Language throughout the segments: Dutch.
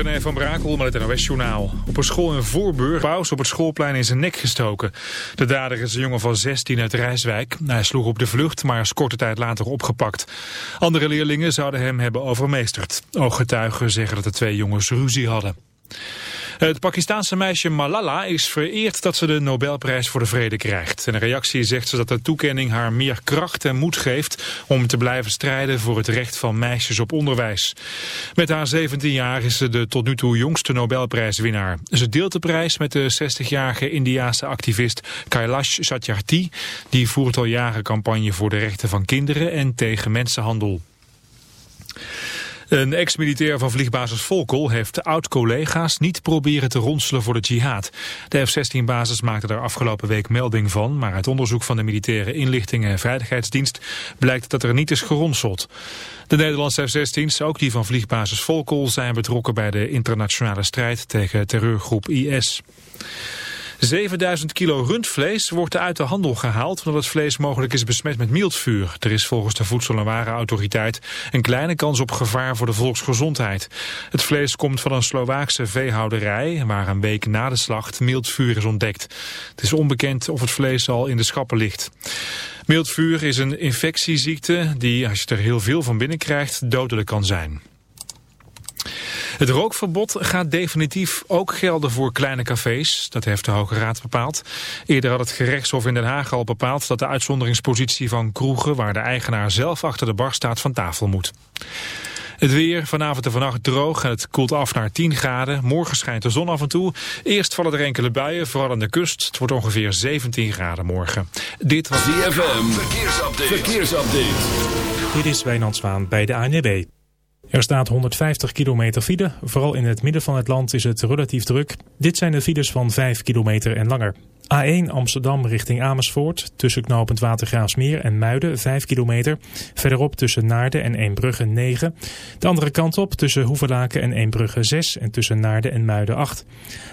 Van Brakel met het NOS-journaal. Op een school in Voorburg paus op het schoolplein in zijn nek gestoken. De dader is een jongen van 16 uit Rijswijk. Hij sloeg op de vlucht, maar is korte tijd later opgepakt. Andere leerlingen zouden hem hebben overmeesterd. Ooggetuigen zeggen dat de twee jongens ruzie hadden. Het Pakistaanse meisje Malala is vereerd dat ze de Nobelprijs voor de Vrede krijgt. In een reactie zegt ze dat de toekenning haar meer kracht en moed geeft om te blijven strijden voor het recht van meisjes op onderwijs. Met haar 17 jaar is ze de tot nu toe jongste Nobelprijswinnaar. Ze deelt de prijs met de 60-jarige Indiaanse activist Kailash Satyarthi. Die voert al jaren campagne voor de rechten van kinderen en tegen mensenhandel. Een ex-militair van vliegbasis Volkel heeft oud-collega's niet proberen te ronselen voor de jihad. De F-16-basis maakte daar afgelopen week melding van, maar uit onderzoek van de militaire inlichting en veiligheidsdienst blijkt dat er niet is geronseld. De Nederlandse F-16's, ook die van vliegbasis Volkel, zijn betrokken bij de internationale strijd tegen terreurgroep IS. 7000 kilo rundvlees wordt uit de handel gehaald omdat het vlees mogelijk is besmet met mildvuur. Er is volgens de Voedsel- en Warenautoriteit een kleine kans op gevaar voor de volksgezondheid. Het vlees komt van een Slovaakse veehouderij waar een week na de slacht mildvuur is ontdekt. Het is onbekend of het vlees al in de schappen ligt. Mildvuur is een infectieziekte die, als je er heel veel van binnen krijgt, dodelijk kan zijn. Het rookverbod gaat definitief ook gelden voor kleine cafés. Dat heeft de Hoge Raad bepaald. Eerder had het gerechtshof in Den Haag al bepaald dat de uitzonderingspositie van kroegen... waar de eigenaar zelf achter de bar staat van tafel moet. Het weer, vanavond en vannacht droog en het koelt af naar 10 graden. Morgen schijnt de zon af en toe. Eerst vallen er enkele buien, vooral aan de kust. Het wordt ongeveer 17 graden morgen. Dit was DFM. Verkeersupdate. Verkeersupdate. Dit is Wijnand Zwaan bij de ANWB. Er staat 150 kilometer file. Vooral in het midden van het land is het relatief druk. Dit zijn de files van 5 kilometer en langer. A1 Amsterdam richting Amersfoort. Tussen knooppunt Watergraafsmeer en Muiden 5 kilometer. Verderop tussen Naarden en Eembrugge 9. De andere kant op tussen Hoevelaken en Eembrugge 6. En tussen Naarden en Muiden 8.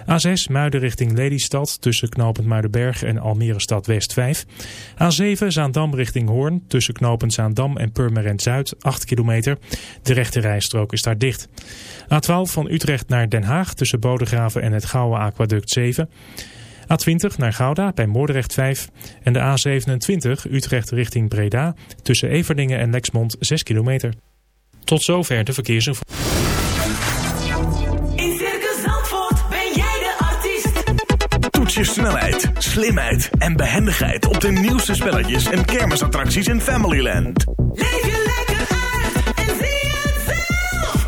A6 Muiden richting Lelystad. Tussen knooppunt Muidenberg en Almere Stad West 5. A7 Zaandam richting Hoorn. Tussen knooppunt Zaandam en Purmerend Zuid 8 kilometer. De rechte rijstrook is daar dicht. A12 van Utrecht naar Den Haag. Tussen Bodegraven en het Gouwe Aquaduct 7. A20 naar Gouda bij Moordrecht 5 en de A27 Utrecht richting Breda tussen Everdingen en Lexmond 6 kilometer. Tot zover de verkeersinformatie. In Circus Zandvoort ben jij de artiest. Toets je snelheid, slimheid en behendigheid op de nieuwste spelletjes en kermisattracties in Familyland. Leef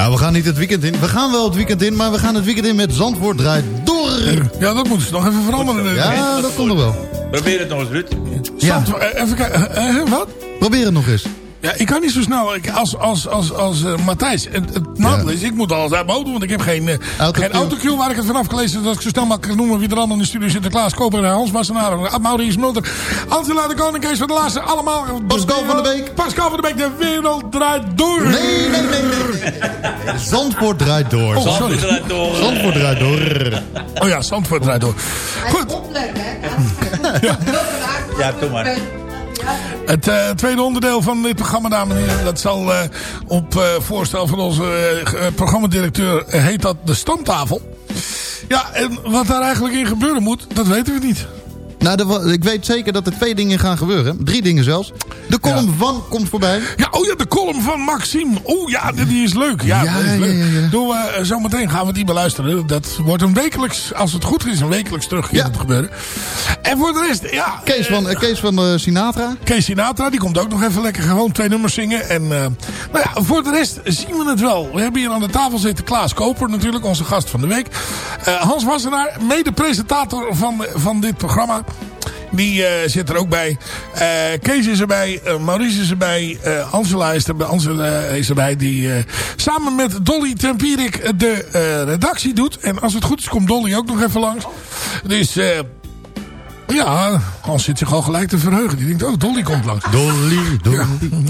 Nou, we gaan niet het weekend in. We gaan wel het weekend in, maar we gaan het weekend in met Zandvoort draait door. Ja, dat moeten ze nog even veranderen. Ja, dat komt nog wel. Probeer het nog eens, Ruud. Ja, Zand- eh, even kijken. eh, eh, wat? probeer het nog eens. Ja, ik kan niet zo snel ik- als, als, als, als eh, Matthijs. Het, het nadeel is, ik moet alles uit mijn auto, want ik heb geen, Autocue. geen autocue waar ik het vanaf gelezen heb. Dat ik zo snel mogelijk kan noemen wie er allemaal in de studio zit. Klaas Koper, Hans Massenaro, Maurice Mulder, Angela de Koning, Kees van de Laatste. Allemaal. de Pascal van der wereld- Beek. Pascal van der Beek, de wereld draait door. Nee, nee, nee, nee. Zandvoort draait door. Oh, sorry. Zandvoort draait door. Oh ja, Zandvoort draait door. Goed, Ja, doe maar. Het eh, tweede onderdeel van dit programma, dames en heren. Dat zal eh, op eh, voorstel van onze programmadirecteur heet dat de stamtafel. Ja, en wat daar eigenlijk in gebeuren moet, dat weten we niet. Nou, wa- ik weet zeker dat er twee dingen gaan gebeuren. Drie dingen zelfs. De column van komt voorbij. Ja, oh ja, de column van Maxime. Oh ja, die is leuk. Ja, is leuk. ja, ja. Doen we, eh, zometeen gaan we die beluisteren. Dat wordt een wekelijks, als het goed is, een wekelijks terug Ja. te gebeuren. En voor de rest, ja... Kees van, eh, Kees van eh, Sinatra. Kees Sinatra, die komt ook nog even lekker gewoon twee nummers zingen. En nou ja, voor de rest zien we het wel. We hebben hier aan de tafel zitten Klaas Koper natuurlijk, onze gast van de week. Hans Wassenaar, mede-presentator van, van dit programma. Die eh, zit er ook bij. Eh, Kees is erbij. eh, Maurice is erbij. eh, Angela is erbij. Angela is erbij. Die eh, samen met Dolly Tempierik de eh, redactie doet. En als het goed is komt Dolly ook nog even langs. Dus... eh, ja, Hans zit zich al gelijk te verheugen. Die denkt, oh, Dolly komt langs. Dolly, Dolly.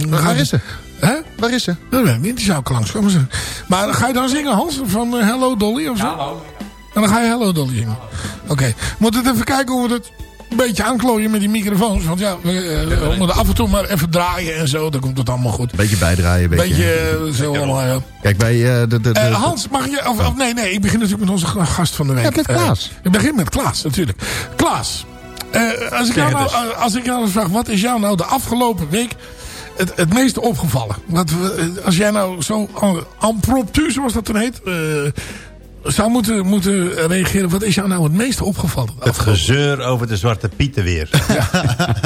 Waar is ze? Hè? Waar is ze? Dat weet ik niet, die zou ook langs komen. Maar ga je dan zingen, Hans? Van Hello Dolly of zo? Hallo. En dan ga je Hello Dolly zingen. Oké. Moet het even kijken hoe we het een beetje aanklooien met die microfoons. Want ja, we, eh, we moeten af en toe maar even draaien en zo. Dan komt het allemaal goed. Beetje bijdraaien. Beetje. beetje eh, zo allemaal, ja. Kijk, bij eh, de... de, de Hans, mag je... Of, of nee, nee, ik begin natuurlijk met onze gast van de week. Ja, met Klaas. Ik begin met Klaas, natuurlijk. Klaas, eh, als, ik jou nou, als ik jou nou vraag, wat is jou nou de afgelopen week het, het meeste opgevallen? Eh, als jij nou zo en- impromptu, zoals dat dan heet, zou moeten, moeten reageren. Wat is jou nou het meeste opgevallen? Het gezeur over de Zwarte Pieten weer.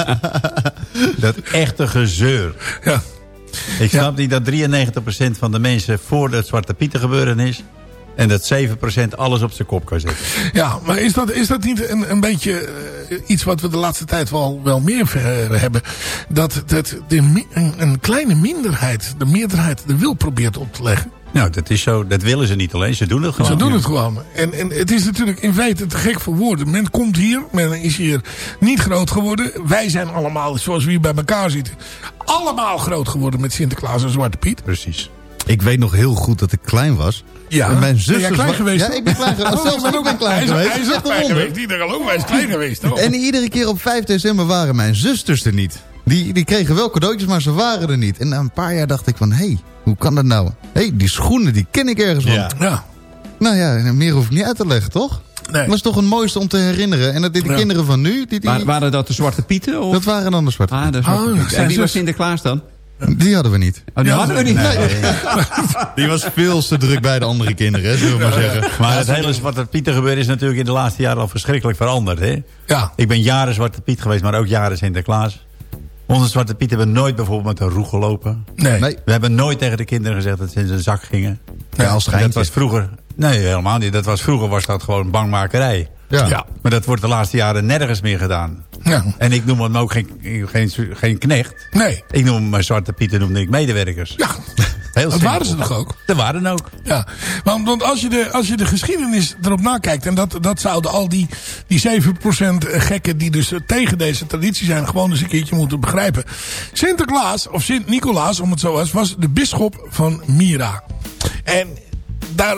dat echte gezeur. Ja. Ik snap niet dat 93% van de mensen voor het Zwarte Pieten gebeuren is. En dat 7% alles op zijn kop kan zetten. Ja, maar is dat, is dat niet een, een beetje eh, iets wat we de laatste tijd wel, wel meer ver- hebben? Dat, dat de, een, een kleine minderheid de meerderheid de wil probeert op te leggen. Nou, dat is zo. Dat willen ze niet alleen. Ze doen het gewoon. Ze doen het gewoon. En, en het is natuurlijk in feite te gek voor woorden. Men komt hier, men is hier niet groot geworden. Wij zijn allemaal, zoals we hier bij elkaar zitten, allemaal groot geworden met Sinterklaas en Zwarte Piet. Precies. Ik weet nog heel goed dat ik klein was. Ja. En mijn Ben zusters... jij klein geweest? Ja, ik ben klein geweest. Oh, Zelfs je bent ik ben klein geweest. Hij is ook klein geweest. Die denkt ook, hij is klein geweest. En iedere keer op 5 december waren mijn zusters er niet. Die, die kregen wel cadeautjes, maar ze waren er niet. En na een paar jaar dacht ik van, hé, hey, hoe kan dat nou? Hé, hey, die schoenen, die ken ik ergens van. Ja. Ja. Nou ja, meer hoef ik niet uit te leggen, toch? Nee. Dat was toch het mooiste om te herinneren. En dat die Ja. kinderen van nu, die, die, Waren, waren dat de Zwarte Pieten? Of? dat waren dan de zwarte. Ah, de Oh, Zwarte Pieten. zijn En wie was Sinterklaas dan? Die hadden we niet. Oh, die Ja, hadden we niet. Die was veel te druk bij de andere kinderen, zullen we maar zeggen. Maar het hele Zwarte Pieten gebeuren is natuurlijk in de laatste jaren al verschrikkelijk veranderd. Hè? Ja. Ik ben jaren Zwarte Piet geweest, maar ook jaren Sinterklaas. Onze Zwarte Piet hebben nooit bijvoorbeeld met een roe gelopen. Nee. Nee, We hebben nooit tegen de kinderen gezegd dat ze in zijn zak gingen. ja, als En dat geintje. was vroeger... Nee, helemaal niet. Dat was, vroeger was dat gewoon bangmakerij. Ja. Ja. Maar dat wordt de laatste jaren nergens meer gedaan. Ja. En ik noem hem ook geen, geen, geen knecht. Nee. Ik noem mijn Zwarte Pieten noemde ik medewerkers. Ja. Heel Dat waren ze toch ook? Dat waren ook. Ja, want, want als, je de, als je de geschiedenis erop nakijkt... en dat, dat zouden al die, die 7% gekken die dus tegen deze traditie zijn... gewoon eens een keertje moeten begrijpen. Sinterklaas, of Sint-Nicolaas, om het zo was... was de bisschop van Mira. En daar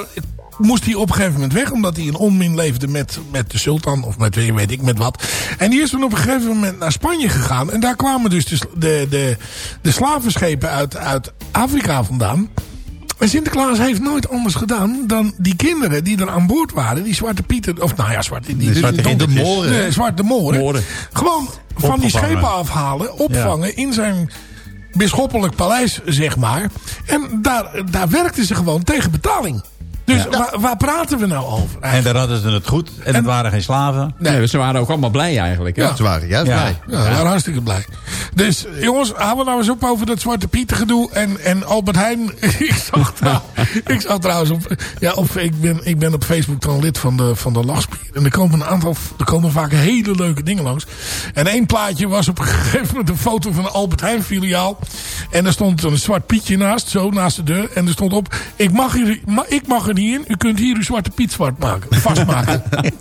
moest hij op een gegeven moment weg... omdat hij in onmin leefde met, met de sultan... of met wie weet ik met wat. En die is toen op een gegeven moment naar Spanje gegaan... en daar kwamen dus de, de, de, de slavenschepen uit, uit Afrika vandaan... En Sinterklaas heeft nooit anders gedaan dan die kinderen die er aan boord waren. Die Zwarte Pieten, of nou ja, Zwarte, die, De Zwarte de, de, moren? Nee, Zwarte Moren. Moren. Gewoon van die schepen afhalen, opvangen in zijn bisschoppelijk paleis, zeg maar. En daar, daar werkten ze gewoon tegen betaling. Dus waar, waar praten we nou over? En daar hadden ze het goed. En het waren geen slaven. Nee, ze waren ook allemaal blij eigenlijk. hè? Ja. Ze waren juist Ja. blij. Ja, waren hartstikke blij. Dus jongens, hou we nou eens op over dat Zwarte Pieten gedoe. En, en Albert Heijn, ik zag, trouw, ik zag trouwens op, ja, op, ik, ben, ik ben op Facebook dan lid van de, van de Lachspier. En er komen een aantal, er komen vaak hele leuke dingen langs. En één plaatje was op een gegeven moment een foto van een Albert Heijn filiaal. En er stond een zwart Pietje naast, zo naast de deur. En er stond op, ik mag, hier, ma- ik mag er u kunt hier uw Zwarte Piet zwart maken, vastmaken.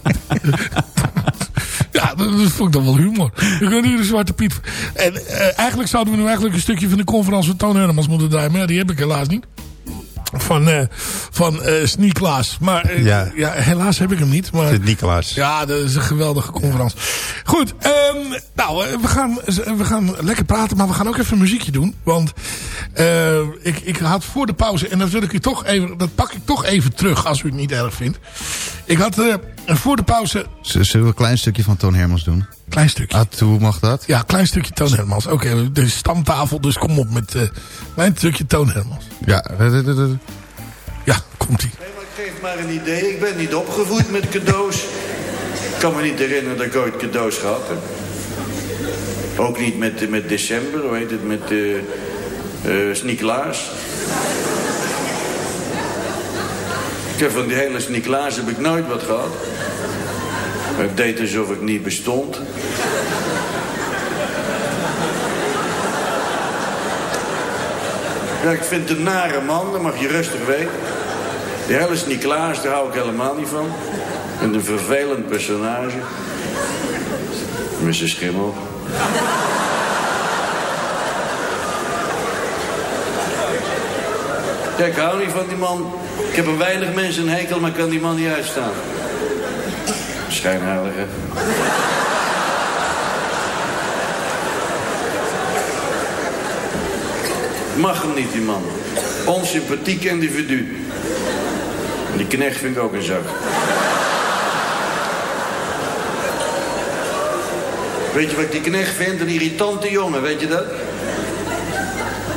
Ja, dat, dat vond ik dan wel humor. We kunnen hier een Zwarte Piet... En eh, eigenlijk zouden we nu eigenlijk een stukje van de conferentie van Toon Hermans moeten draaien. Maar ja, die heb ik helaas niet. Van, eh van Sneeklaas. Maar eh, ja. Ja. helaas heb ik hem niet. Maar, ja, dat is een geweldige conferentie. Goed, ehm, nou, we gaan, we gaan lekker praten, maar we gaan ook even een muziekje doen. Want ik, ik had voor de pauze, en dat, wil ik u toch even, dat pak ik toch even terug als u het niet erg vindt. Ik had, voor de pauze, Zullen we een klein stukje van Toon Hermans doen? Klein stukje. Ah, hoe mag dat? Ja, klein stukje Toon Hermans. Oké, de stamtafel, dus kom op met een klein stukje Toon Hermans. Ja. Ja, komt ie. Nee, maar geef maar een idee. Ik ben niet opgevoed met cadeaus. Ik kan me niet herinneren dat ik ooit cadeaus gehad heb. Ook niet met, met december, hoe heet het, met uh, uh. Ik heb van die hele Sint-Niklaas heb ik nooit wat gehad. Ik deed alsof ik niet bestond. Ja, ik vind een nare man, dat mag je rustig weten. Die hele Sint-Niklaas, daar hou ik helemaal niet van. En een vervelend personage. Zijn schimmel. Ja, ik hou niet van die man. Ik heb een weinig mensen een hekel, maar ik kan die man niet uitstaan. Schijnheilige. Mag hem niet, die man. Onsympathiek individu. Die knecht vind ik ook een zak. Weet je wat ik die knecht vind? Een irritante jongen, weet je dat?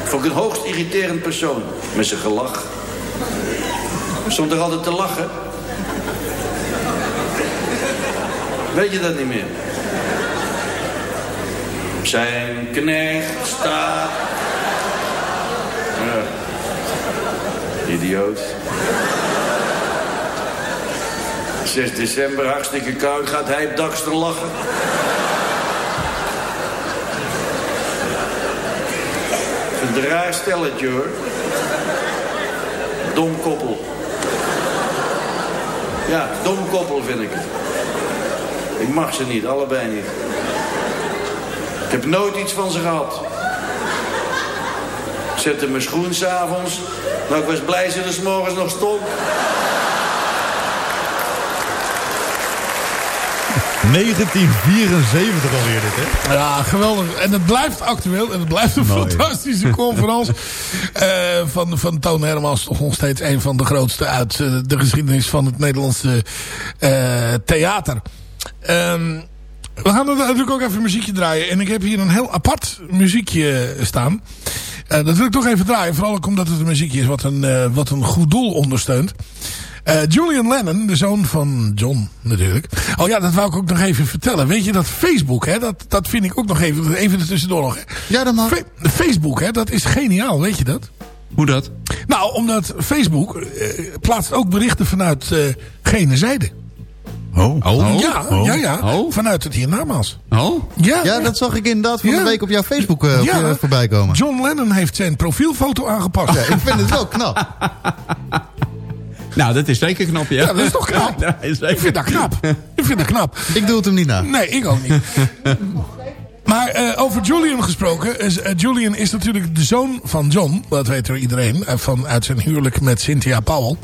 Vond ik een hoogst irriterend persoon. Met zijn gelach. Stond er altijd te lachen. Weet je dat niet meer? Zijn knecht staat... Ja. Idioot. 6 december, hartstikke koud, gaat hij dakster lachen. Een raar stelletje hoor. Dom koppel. Ja, dom koppel vind ik het. Ik mag ze niet, allebei niet. Ik heb nooit iets van ze gehad. Ik zette mijn schoen s'avonds. Nou, ik was blij ze er 's morgens nog stond. 1974 alweer dit, hè? Ja, geweldig. En het blijft actueel. En het blijft een Mooi. fantastische conferentie. eh, van, van Toon Hermans. Toch nog steeds een van de grootste uit eh, de geschiedenis van het Nederlandse eh, theater. Ehm, we gaan er natuurlijk ook even muziekje draaien. En ik heb hier een heel apart muziekje staan. Eh, dat wil ik toch even draaien. Vooral ook omdat het een muziekje is wat een, eh, wat een goed doel ondersteunt. Eh, Julian Lennon, de zoon van John natuurlijk. Oh ja, dat wou ik ook nog even vertellen. Weet je dat Facebook, hè, dat, dat vind ik ook nog even, even tussendoor nog. Hè. Ja, dat mag. Fa- Facebook, hè, dat is geniaal, weet je dat? Hoe dat? Nou, omdat Facebook eh, plaatst ook berichten vanuit eh gene zijde. Oh. oh. Ja, ja, ja. Oh. Vanuit het hiernamaals. Oh? Ja, Ja, dat zag ik inderdaad van Ja. de week op jouw Facebook eh, op Ja. je voorbij komen. John Lennon heeft zijn profielfoto aangepast. Ja, ik vind het wel knap. Nou, dat is zeker knap, ja. Ja, dat is toch knap? Ja, dat is zeker. Ik vind dat knap. Ik vind dat knap. Ik doe het hem niet na. Nee, ik ook niet. Maar eh, over Julian gesproken. Eh, Julian is natuurlijk de zoon van John. Dat weet er iedereen. eh, van, uit zijn huwelijk met Cynthia Powell.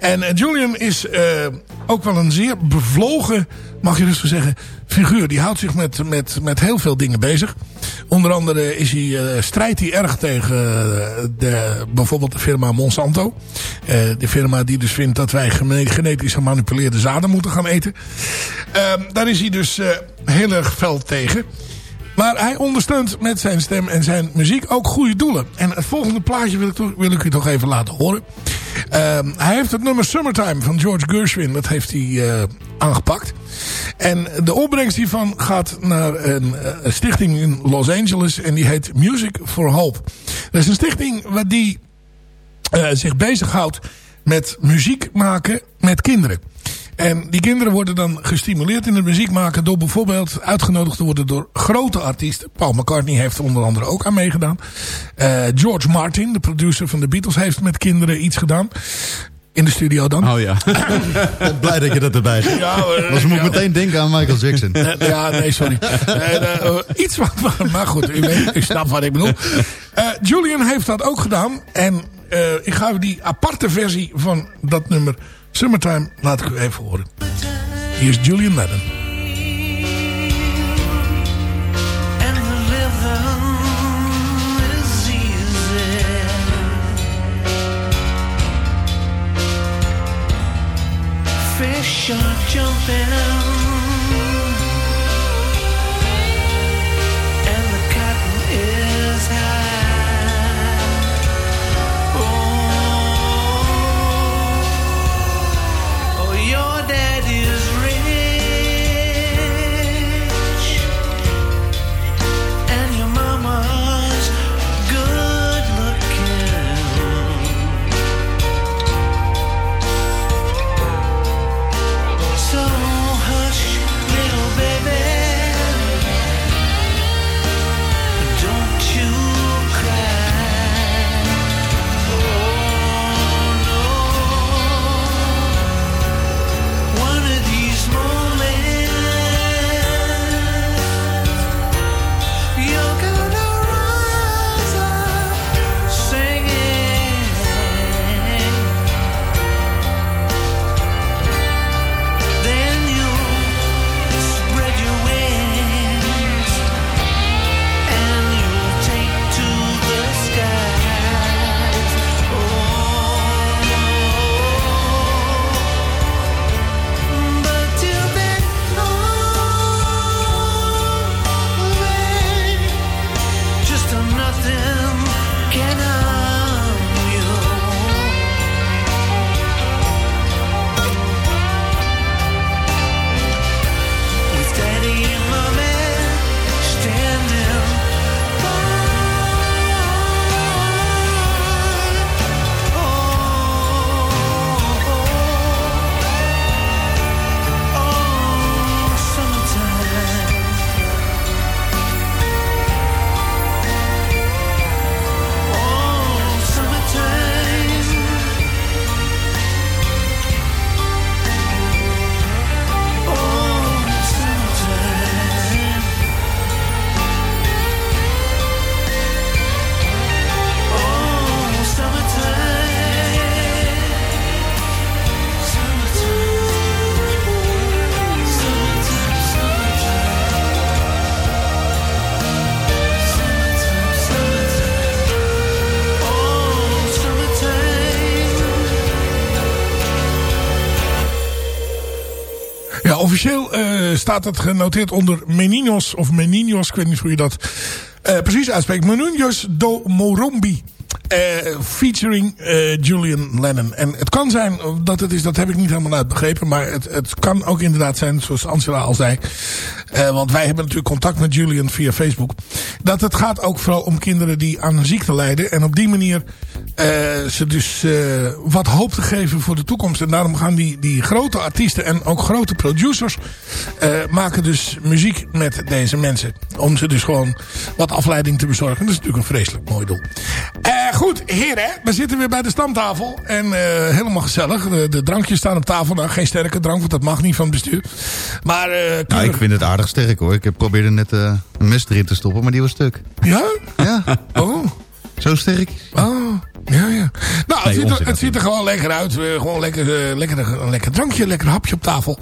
En Julian is ook wel een zeer bevlogen, mag je dus zo zeggen, figuur. Die houdt zich met, met, met heel veel dingen bezig. Onder andere is hij, strijdt hij erg tegen de, bijvoorbeeld de firma Monsanto. De firma die dus vindt dat wij gene- genetisch gemanipuleerde zaden moeten gaan eten. Ehm, daar is hij dus heel erg fel tegen. Maar hij ondersteunt met zijn stem en zijn muziek ook goede doelen. En het volgende plaatje wil ik, toch, wil ik u toch even laten horen. Ehm, hij heeft het nummer Summertime van George Gershwin. Dat heeft hij eh, aangepakt. En de opbrengst hiervan gaat naar een, eh, een stichting in Los Angeles. En die heet Music for Hope. Dat is een stichting waar die eh, zich bezighoudt met muziek maken met kinderen. En die kinderen worden dan gestimuleerd in het muziek maken... door bijvoorbeeld uitgenodigd te worden door grote artiesten. Paul McCartney heeft er onder andere ook aan meegedaan. Eh, George Martin, de producer van de Beatles, heeft met kinderen iets gedaan. In de studio dan. Oh ja. Blij dat je dat erbij zegt. Ja, hoor. Want ze moet Ja. meteen denken aan Michael Jackson. Ja, nee, sorry. Nee, eh, iets wat, maar, maar goed, u, weet, u snapt wat ik bedoel. Eh, Julian heeft dat ook gedaan. En eh, ik ga u die aparte versie van dat nummer Summertime laat ik u even horen. Hier is Julian Lennon. Fish are jumping. Officieel eh, staat het genoteerd onder Meninos of Meninos. Ik weet niet hoe je dat eh, precies uitspreekt. Meninos do Morombi. Eh, featuring eh, Julian Lennon. En het kan zijn dat het is, dat heb ik niet helemaal uitbegrepen. Maar het, het kan ook inderdaad zijn, zoals Angela al zei. eh, want wij hebben natuurlijk contact met Julian via Facebook. Dat het gaat ook vooral om kinderen die aan een ziekte lijden. En op die manier ze dus wat hoop te geven voor de toekomst. En daarom gaan die, die grote artiesten en ook grote producers maken dus muziek met deze mensen. Om ze dus gewoon wat afleiding te bezorgen. Dat is natuurlijk een vreselijk mooi doel. Eh, goed, heren, we zitten weer bij de stamtafel. En eh, helemaal gezellig. De, de drankjes staan op tafel. Nou, geen sterke drank, want dat mag niet van het bestuur. Maar, eh, Nou, ik vind het aardig sterk hoor. Ik heb probeerde net eh, een mes erin te stoppen, maar die was stuk. Ja? Ja, Oh. zo sterk. Oh, ja, ja. Nou, het, Nee, ziet, er, het ziet er gewoon lekker uit. Eh, gewoon lekker, eh, lekker, een lekker drankje, lekker hapje op tafel.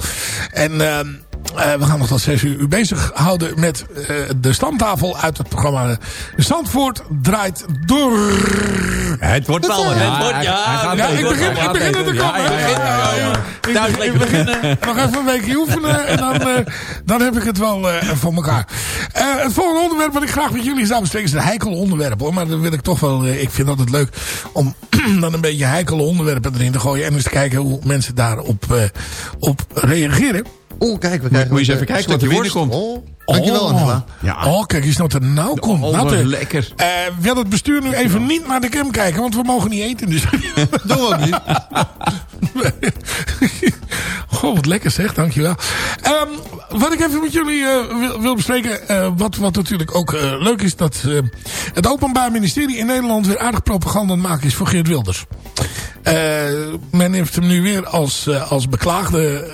En eh, we gaan nog tot zes uur u bezig houden met eh, de stamtafel uit het programma Zandvoort draait door. Het wordt wel, het wordt, ja. Ja, ik begin, ik begin er te komen. Ik begin- ik begin nog even een weekje oefenen en dan, eh, dan heb ik het wel eh, voor elkaar. Eh, het volgende onderwerp wat ik graag met jullie zou bespreken is een heikel onderwerp hoor. Maar dan wil ik toch wel, ik vind dat het leuk om dan een beetje heikele onderwerpen erin te gooien. En eens te kijken hoe mensen daarop eh, op reageren. Oh, kijk, we krijgen Moet je eens een even kijken wat er binnenkomt. worst. Oh, dankjewel Angela. Ja. Oh, kijk eens wat er nou komt. Oh, Wat er- lekker. Eh, wil het bestuur nu even niet naar de cam kijken, want we mogen niet eten. Dus. Doen we ook niet. Goh, wat lekker zeg, dankjewel. Ehm wat ik even met jullie eh, wil, wil bespreken, eh, wat, wat natuurlijk ook eh, leuk is, dat eh, het Openbaar Ministerie in Nederland weer aardig propaganda aan het maken is voor Geert Wilders. Eh, men heeft hem nu weer als, eh, als beklaagde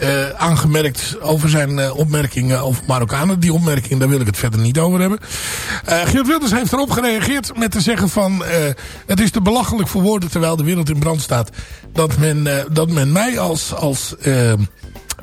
eh, aangemerkt over zijn eh, opmerkingen over Marokkanen. Die opmerking, daar wil ik het verder niet over hebben. Eh Geert Wilders heeft erop gereageerd met te zeggen van... het is te belachelijk voor woorden terwijl de wereld in brand staat... dat men, dat men mij als, als,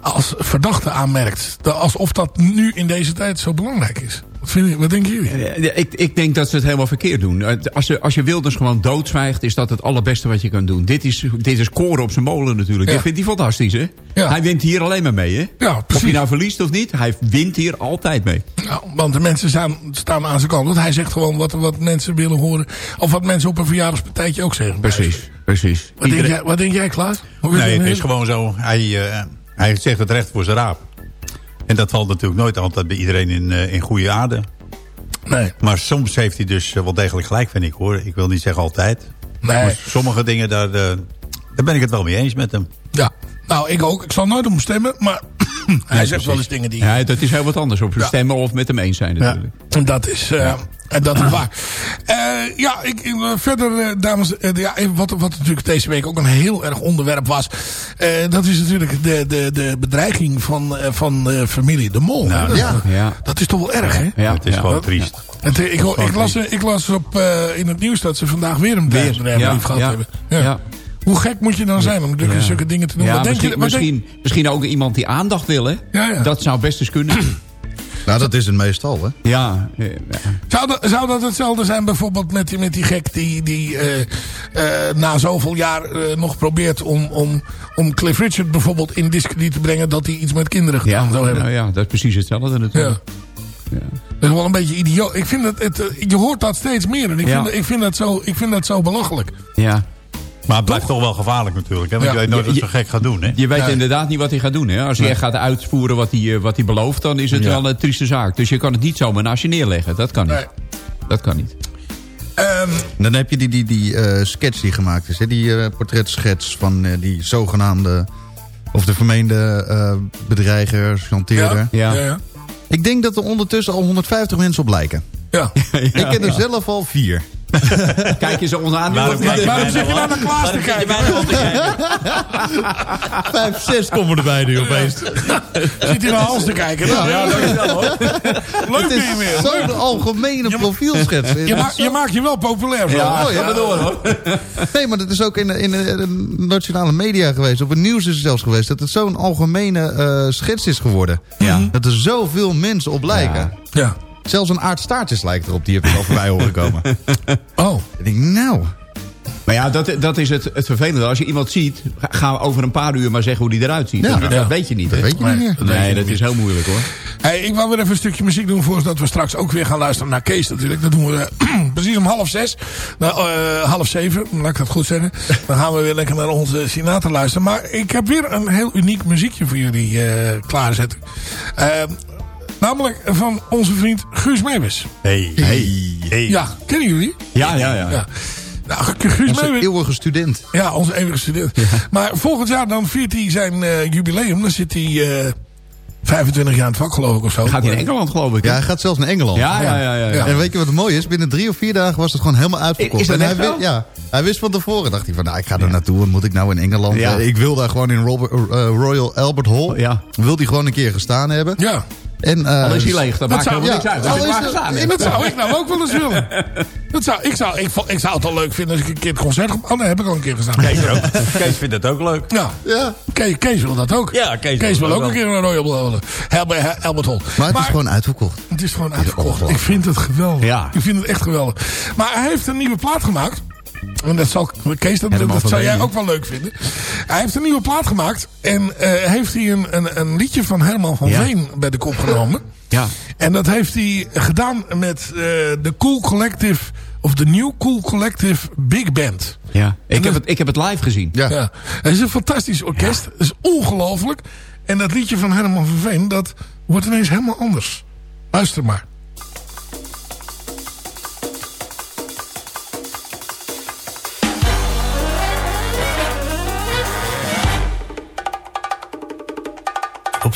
als verdachte aanmerkt. Alsof dat nu in deze tijd zo belangrijk is. Wat, vind wat denken jullie? Ik, ik denk dat ze het helemaal verkeerd doen. Eh, Als je, als je Wilders gewoon doodzwijgt, is dat het allerbeste wat je kan doen. Dit is, dit is koren op zijn molen natuurlijk. Ja. Vindt hij fantastisch, hè? Ja. Hij wint hier alleen maar mee, hè? Ja, Of hij nou verliest of niet, hij wint hier altijd mee. Nou, want de mensen staan, staan aan zijn kant. Want hij zegt gewoon wat, wat mensen willen horen. Of wat mensen op een verjaardagspartijtje ook zeggen. Precies, precies. Wat denk, jij, wat denk jij, Klaas? Nee, het is gewoon zo. Hij, eh, hij zegt het recht voor zijn raap. En dat valt natuurlijk nooit altijd bij iedereen in, eh, in goede aarde. Nee. Maar soms heeft hij dus eh, wel degelijk gelijk, vind ik hoor. Ik wil niet zeggen altijd. Nee. Maar sommige dingen, daar, eh, daar ben ik het wel mee eens met hem. Ja. Nou, ik ook. Ik zal nooit hem stemmen. Maar hij zegt wel eens dingen die... Ja, dat is heel wat anders. Op Ja. stemmen of met hem eens zijn natuurlijk. en dat is, eh, en dat is waar. Eh, ja, ik, eh, verder, dames, ja, even wat, wat natuurlijk deze week ook een heel erg onderwerp was. eh, dat is natuurlijk de, de, de bedreiging van, eh, van eh, familie De Mol. Nou, dat, ja. Ja. dat is toch wel erg, hè? Ja, het is ja. gewoon triest. Het, ik, ik, las, ik las op, eh, in het nieuws dat ze vandaag weer een ja, gehad ja, hebben. Ja. Hoe gek moet je dan zijn om Ja. zulke dingen te doen? Ja, wat denk misschien, je, wat denk- misschien, misschien ook iemand die aandacht wil, hè? Ja, ja. Dat zou best eens kunnen. Nou, dat is het meestal, hè. ja, eh, ja. Zou dat, zou dat hetzelfde zijn bijvoorbeeld met die, met die gek die, die eh, eh, na zoveel jaar nog probeert om, om, om Cliff Richard bijvoorbeeld in discrediet te brengen dat hij iets met kinderen gedaan ja, zou hebben? nou ja, dat is precies hetzelfde natuurlijk. Ja. Dat is wel een beetje idioot. Ik vind dat het, je hoort dat steeds meer en ik, Ja. vind, dat- ik, vind, dat zo, ik vind dat zo belachelijk. Ja. Maar het blijft toch wel gevaarlijk natuurlijk. Hè? Want Ja. je weet nooit wat Je- zo gek gaat doen. Hè? Je weet inderdaad niet wat hij gaat doen. Hè? Als hij echt gaat uitvoeren wat hij, eh, wat hij belooft, dan is het Ja. wel een trieste zaak. Dus je kan het niet zomaar naast je neerleggen. Dat kan niet. Nee. Dat kan niet. Ehm, Dan heb je die, die, die eh, sketch die gemaakt is. Hè? Die eh, portretschets van eh, die zogenaamde... Of de vermeende eh bedreiger, chanteerder. ja, Ja. ja. ja. Ik denk dat er ondertussen al 150 mensen op lijken. ja. ik ken er zelf al vier. Kijk je ze ons aan. Waarom kijk je Waarom nou naar Klaas te kijken? Vijf, zes komen erbij nu opeens. Zit hij naar Hans te kijken? Nou, ja, dankjewel hoor. Leuk is zo'n algemene profielschets. Je, ma je maakt je wel populair. zo. Ja, Oh, maar door hoor. Nee, maar dat is ook in, de- in, de- in de nationale media geweest. Op het nieuws is het zelfs geweest. Dat het zo'n algemene eh, schets is geworden. Ja. Dat er zoveel mensen op lijken. Ja. Zelfs een aard staartjes lijkt erop. Die heb ik al voorbij horen komen. Oh. ik denk, nou... Maar ja, dat, dat is het, het vervelende. Als je iemand ziet, ga- gaan we over een paar uur maar zeggen hoe die eruit ziet. Ja. dat, Ja. dat weet je niet. Dat hè? weet je niet meer. Nee, dat is heel moeilijk hoor. Hey, ik wou weer even een stukje muziek doen voordat we straks ook weer gaan luisteren naar Kees natuurlijk. Dat doen we eh, precies om half zes. Nou, eh, half zeven, laat ik dat goed zeggen. Dan gaan we weer lekker naar onze Sinatra luisteren. Maar ik heb weer een heel uniek muziekje voor jullie eh, klaarzetten. Eh, namelijk van onze vriend Guus Meeuwis. Hey. Hey. hey. Ja, kennen jullie? Ja, ja, ja. Ja. Nou, Guus Onze Meeuwis... eeuwige student. Ja, onze eeuwige student. Maar volgend jaar dan viert hij zijn eh, jubileum. Dan zit hij eh 25 jaar in het vak geloof ik of zo. Gaat hij in Engeland geloof ik. hè? Ja, hij gaat zelfs naar Engeland. ja, ja, ja, ja, ja. En weet je wat het mooie is? Binnen drie of vier dagen was het gewoon helemaal uitverkocht. Is dat en hij, echt zo? wi- ja, hij wist van tevoren, dacht hij van, nou, ik ga er naartoe. Wat moet ik nou in Engeland? Ja. Eh, ik wil daar gewoon in Robert, eh, Royal Albert Hall. Ja. Wil die gewoon een keer gestaan hebben. Ja. En, eh, Al is hij leeg, dat, dat maakt zou- helemaal ja, niks uit. Dat is het-. Dat zou ik nou ook wel eens willen. Dat zou, ik, zou, ik, ik zou het al leuk vinden als ik een keer het concert... Oh nee, heb ik al een keer gestaan. Kees, ook. Kees vindt het ook leuk. Ja, ja. Kees, Kees wil dat ook. Ja, Kees wil wil dat ook wel. een keer naar Royal Albert, Albert Hall. Maar het is gewoon uitverkocht. Het is gewoon uitverkocht. Ik vind het geweldig. Ja. Ik vind het echt geweldig. Maar hij heeft een nieuwe plaat gemaakt. En dat zal Kees, dat, dat zou jij ook wel leuk vinden. Hij heeft een nieuwe plaat gemaakt. En eh, heeft hij een, een, een liedje van Herman van Ja. Veen bij de kop genomen. Ja. En dat heeft hij gedaan met eh, de Cool Collective... Of de New Cool Collective Big Band. Ja. Ik, dat- heb het, ik heb het live gezien. Ja. Ja. Het is een fantastisch orkest. Het is ongelooflijk. En dat liedje van Herman van Veen... dat wordt ineens helemaal anders. Luister maar.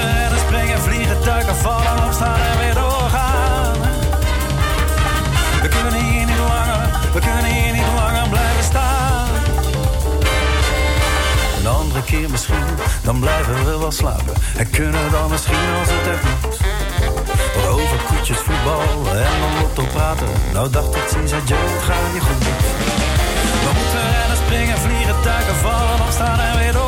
Rennen, springen, vliegen, duiken, vallen, opstaan en weer doorgaan. We kunnen hier niet langer, we kunnen hier niet langer blijven staan. Een andere keer misschien, dan blijven we wel slapen. En kunnen dan misschien als het echt moet. Over koetjes, voetbal en dan lotto praten. Nou dacht ik ziens, adieu, het gaat je goed. We moeten rennen, springen, vliegen, duiken, vallen, opstaan en weer doorgaan.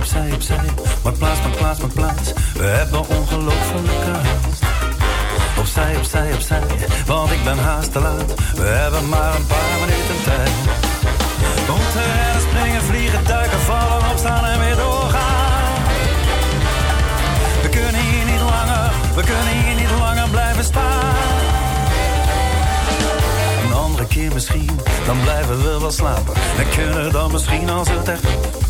opzij, opzij, maak plaats, maak plaats, maak plaats. We hebben ongelofelijke haast. Opzij, opzij, opzij, want ik ben haast te laat. We hebben maar een paar minuten tijd. We moeten rennen, springen, vliegen, duiken, vallen, opstaan en weer doorgaan. We kunnen hier niet langer, we kunnen hier niet langer blijven staan. Een andere keer misschien, dan blijven we wel slapen. En kunnen dan misschien als het echt.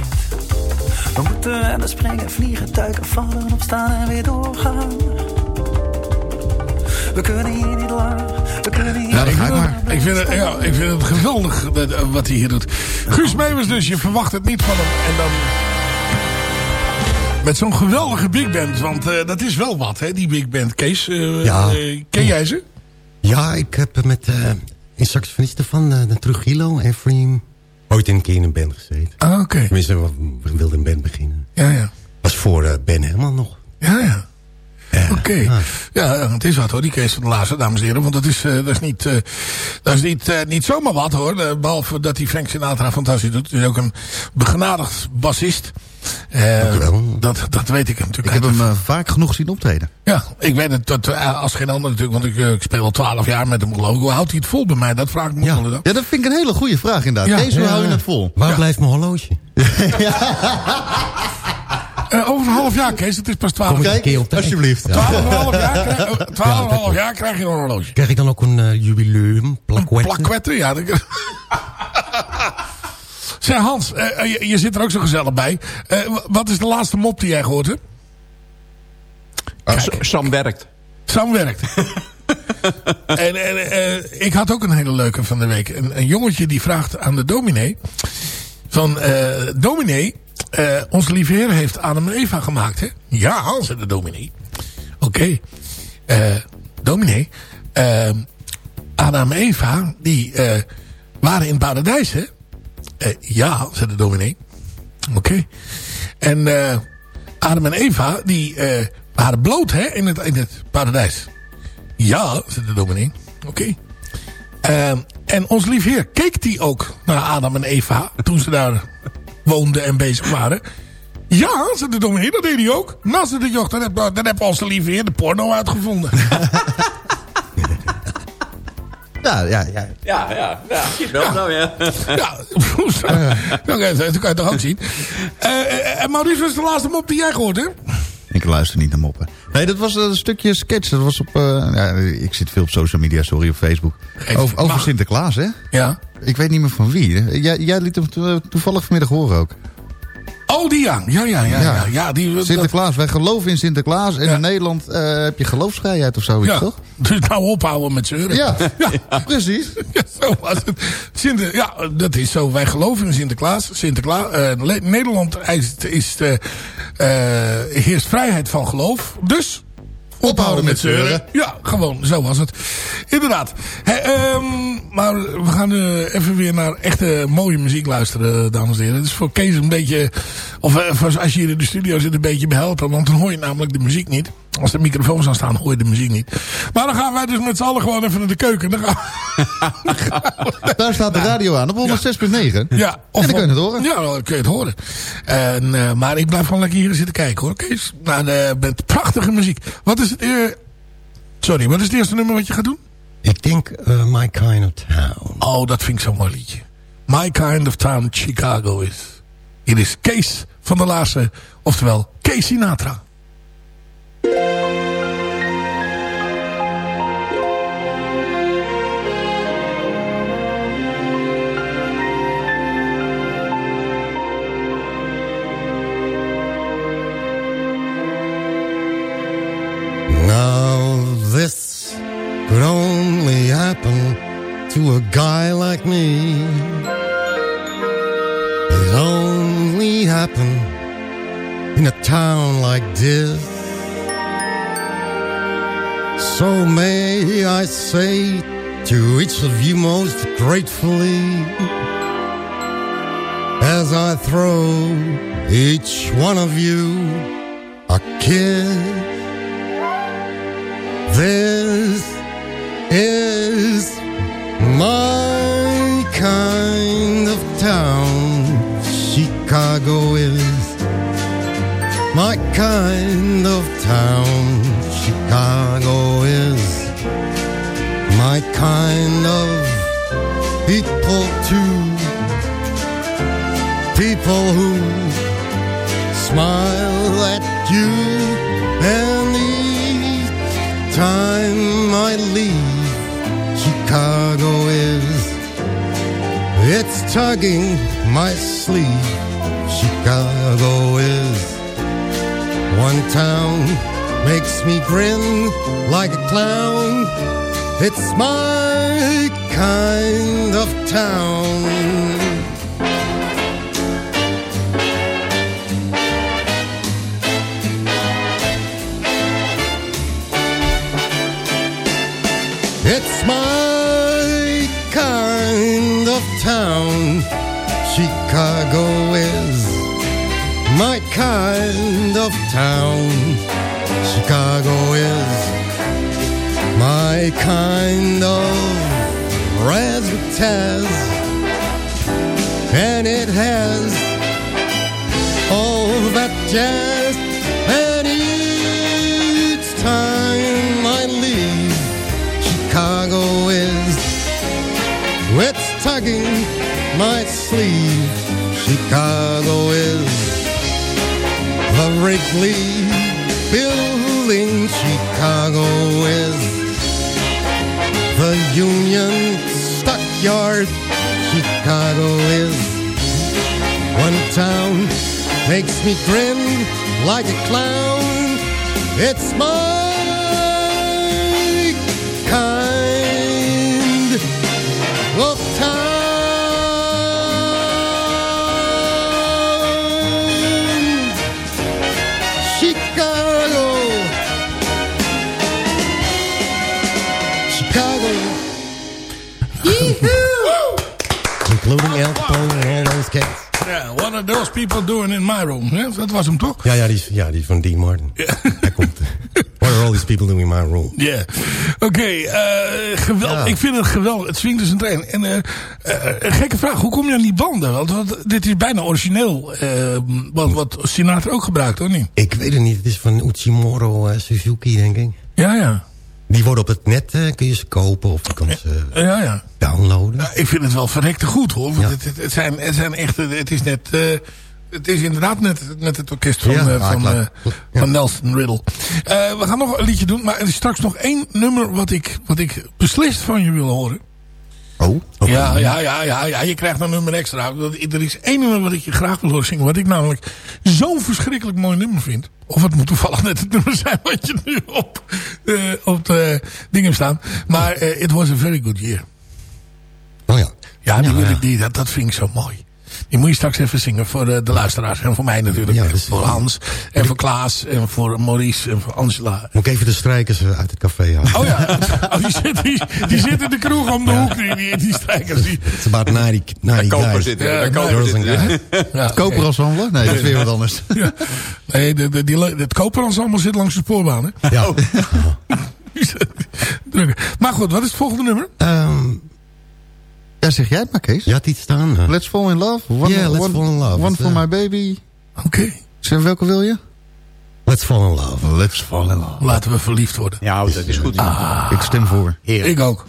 We moeten rennen, springen, vliegen, duiken, vallen, opstaan en weer doorgaan. We kunnen hier niet langer, we kunnen hier Ja, niet ik, vind, ik, vind het, ja, ik vind het geweldig eh, wat hij hier doet. Guus Meeuwis dus, je verwacht het niet van hem. En dan met zo'n geweldige big band. Want eh, dat is wel wat, hè, die big band. Kees, eh, Ja. eh, ken jij ze? Ja, ik heb met eh een saxofoniste van eh, de Trujillo, Ephraim, ooit een keer in een band gezeten. Ah, oké. Tenminste, we wilden een band beginnen. Ja, ja. was voor eh, Ben helemaal nog. Ja, ja. Oké. Ja, ja, het is wat hoor, die Kees van de Laarzen, dames en heren. Want dat is, eh, dat is, niet, eh, dat is niet, niet zomaar wat hoor. Eh, behalve dat hij Frank Sinatra fantastisch doet. Hij is ook een begenadigd bassist. Eh, dat, dat weet ik natuurlijk. Ik heb hem eh, vaak genoeg zien optreden. Ja, ik weet het tot, eh, als geen ander natuurlijk. Want ik, ik speel al twaalf jaar met hem geloof ik. Hoe houdt hij het vol bij mij? Dat vraag ik me ja. wel. Ja, dat vind ik een hele goede vraag inderdaad. Ja. Kees, hoe Ja. hou je het vol? Waar blijft mijn horloge? Eh, over een half jaar, Kees. Het is pas twaalf Kom ik een jaar. keer op tijd? Alsjeblieft. Ja. Twaalf en een half jaar, krijg- twaalf en een half jaar krijg je een horloge. Krijg ik dan ook een jubileum? Plaquette? Plakwetten, ja. Zeg Hans, eh, eh, je, je zit er ook zo gezellig bij. Eh, wat is de laatste mop die jij gehoord hebt? Sam werkt. Sam werkt. en en ik had ook een hele leuke van de week. Een, een jongetje die vraagt aan de dominee. Van, eh dominee, eh, onze lieve heer heeft Adam en Eva gemaakt, hè? Ja, zei de dominee. Oké. Eh, dominee, Adam en Eva, die eh, waren in het paradijs, hè? Eh, ja, zei de dominee. Oké. En eh, Adam en Eva, die eh, waren bloot, hè, in het, in het paradijs. Ja, zei de dominee. Oké. Ehm, en ons lieve heer, keek die ook naar Adam en Eva toen ze daar woonden en bezig waren? Ja, zei de dominee, dat deed hij ook. Zei de joch, dan heb, dan heb onze lieve heer de porno uitgevonden. Ja, ja, ja. Ja, ja, ja. Wel, nou ja. ja, zo kan je- zo kan je het toch ook zien. Eh, eh, En Maurice, wat is de laatste mop die jij gehoord hebt? Ik luister niet naar moppen. Nee, dat was een stukje sketch. Dat was op... eh, ja, ik zit veel op social media, sorry, op Facebook. Over, over Sinterklaas, hè? Ja. Ik weet niet meer van wie. Jij, jij liet hem to- toevallig vanmiddag horen ook. Oh, die ja. Ja, ja, ja. ja. ja die, dat- Sinterklaas, wij geloven in Sinterklaas. En in Nederland eh, heb je geloofsvrijheid of zoiets, ja. toch? Dus nou ophouden met zeuren. Ja, precies. Ja, zo was het. Sinter, ja, dat is zo. Wij geloven in Sinterklaas. Sinterklaas eh, Nederland is, is de, eh, heerst vrijheid van geloof. Dus ophouden met zeuren. Ja, gewoon, zo was het. Inderdaad. Ehm, maar we gaan eh, even weer naar echte mooie muziek luisteren, dames en heren. Het is voor Kees een beetje, of voor als je hier in de studio zit, een beetje behelpen. Want dan hoor je namelijk de muziek niet. Als de microfoons aan staan, hoor je de muziek niet. Maar dan gaan wij dus met z'n allen gewoon even naar de keuken. Dan gaan Daar staat de radio aan op 106.9. Ja, en dan kun je het horen. Ja, dan kun je het horen. En, eh, maar ik blijf gewoon lekker hier zitten kijken hoor, Kees. Naar de, met prachtige muziek. Wat is het... eh, sorry, wat is het eerste nummer wat je gaat doen? Ik denk eh, My Kind of Town. Oh, dat vind ik zo'n mooi liedje. My Kind of Town Chicago is. Hier is Kees van der Laarse, oftewel Kees Sinatra. To a guy like me. It only happen in a town like this. So may I say to each of you most gratefully, as I throw each one of you a kiss. This is my kind of town. Chicago is my kind of town. Chicago is my kind of people too. People who smile at you and time I leave Chicago is it's tugging my sleeve Chicago is one town makes me grin like a clown it's my kind of town It's my kind of town. Chicago is my kind of town. Chicago is my kind of razzmatazz. And it has all that jazz. And each time I leave Chicago is It's tugging my sleeve Chicago is The Wrigley Chicago is The Union Stockyard. Chicago is One town makes me grin like a clown. It's my Chicago. Including Al Capone and all those cats. Ja, what are those people doing in my room? Dat was hem toch? Ja, ja, die is, ja, die van Dean Martin. Hij komt. What are all these people doing in my room? Ja. Oké, eh, geweldig. Ik vind het geweldig. Het swingt dus een trein. En eh, eh, een gekke vraag. Hoe kom je aan die banden? Want, want dit is bijna origineel. eh, wat, wat Sinatra ook gebruikt, hoor niet? Ik weet het niet. Het is van Uchimoro eh, Suzuki, denk ik. Ja, ja. Die worden op het net, eh, kun je ze kopen of je kan ze eh, Ja, ja. downloaden. Nou, ik vind het wel verrekte goed, hoor. Want het, het, het zijn, het zijn echt... Het is net... eh, Het is inderdaad net, net het orkest van, Ja, eh, van, eh, van Nelson Riddle. Eh, we gaan nog een liedje doen, maar er is straks nog één nummer wat ik, wat ik beslist van je wil horen. Oh? Ja, ja, ja, ja, ja, je krijgt een nummer extra. Er is één nummer wat ik je graag wil horen zingen. Wat ik namelijk zo'n verschrikkelijk mooi nummer vind. Of het moet toevallig net het nummer zijn wat je nu op, eh, op de dingen staan. Maar eh, It Was a Very Good Year. Oh ja. Ja, die Ja, wil ja. ik, die, dat, dat vind ik zo mooi. Die moet je straks even zingen voor de, de luisteraars. En voor mij natuurlijk. Ja, voor Hans. En voor Klaas. En voor Maurice. En voor Angela. Moet ik even de strijkers eh, uit het café halen? Oh ja, oh, die, zit, die, die zit in de kroeg om de hoek. Die, die, strijkers. Die, It's about 90, 90 koper guys. zitten, Ja, daar nee. koper zitten. ja, Koper ensemble? Nee, dat is weer wat anders. Ja. Nee, de, de, die, het koperensemble zit langs de spoorbaan. Hè? Ja. Druk. maar goed, wat is het volgende nummer? Ehm, Ja, zeg jij het maar, Kees. je had iets staan. Let's Fall in Love. One, Yeah, Let's one, Fall in Love. One for my baby. Oké, Zeg, welke wil je? Let's fall in love. Let's Fall in Love. laten we verliefd worden. Ja, dat is goed. Ik stem voor. Ik ook.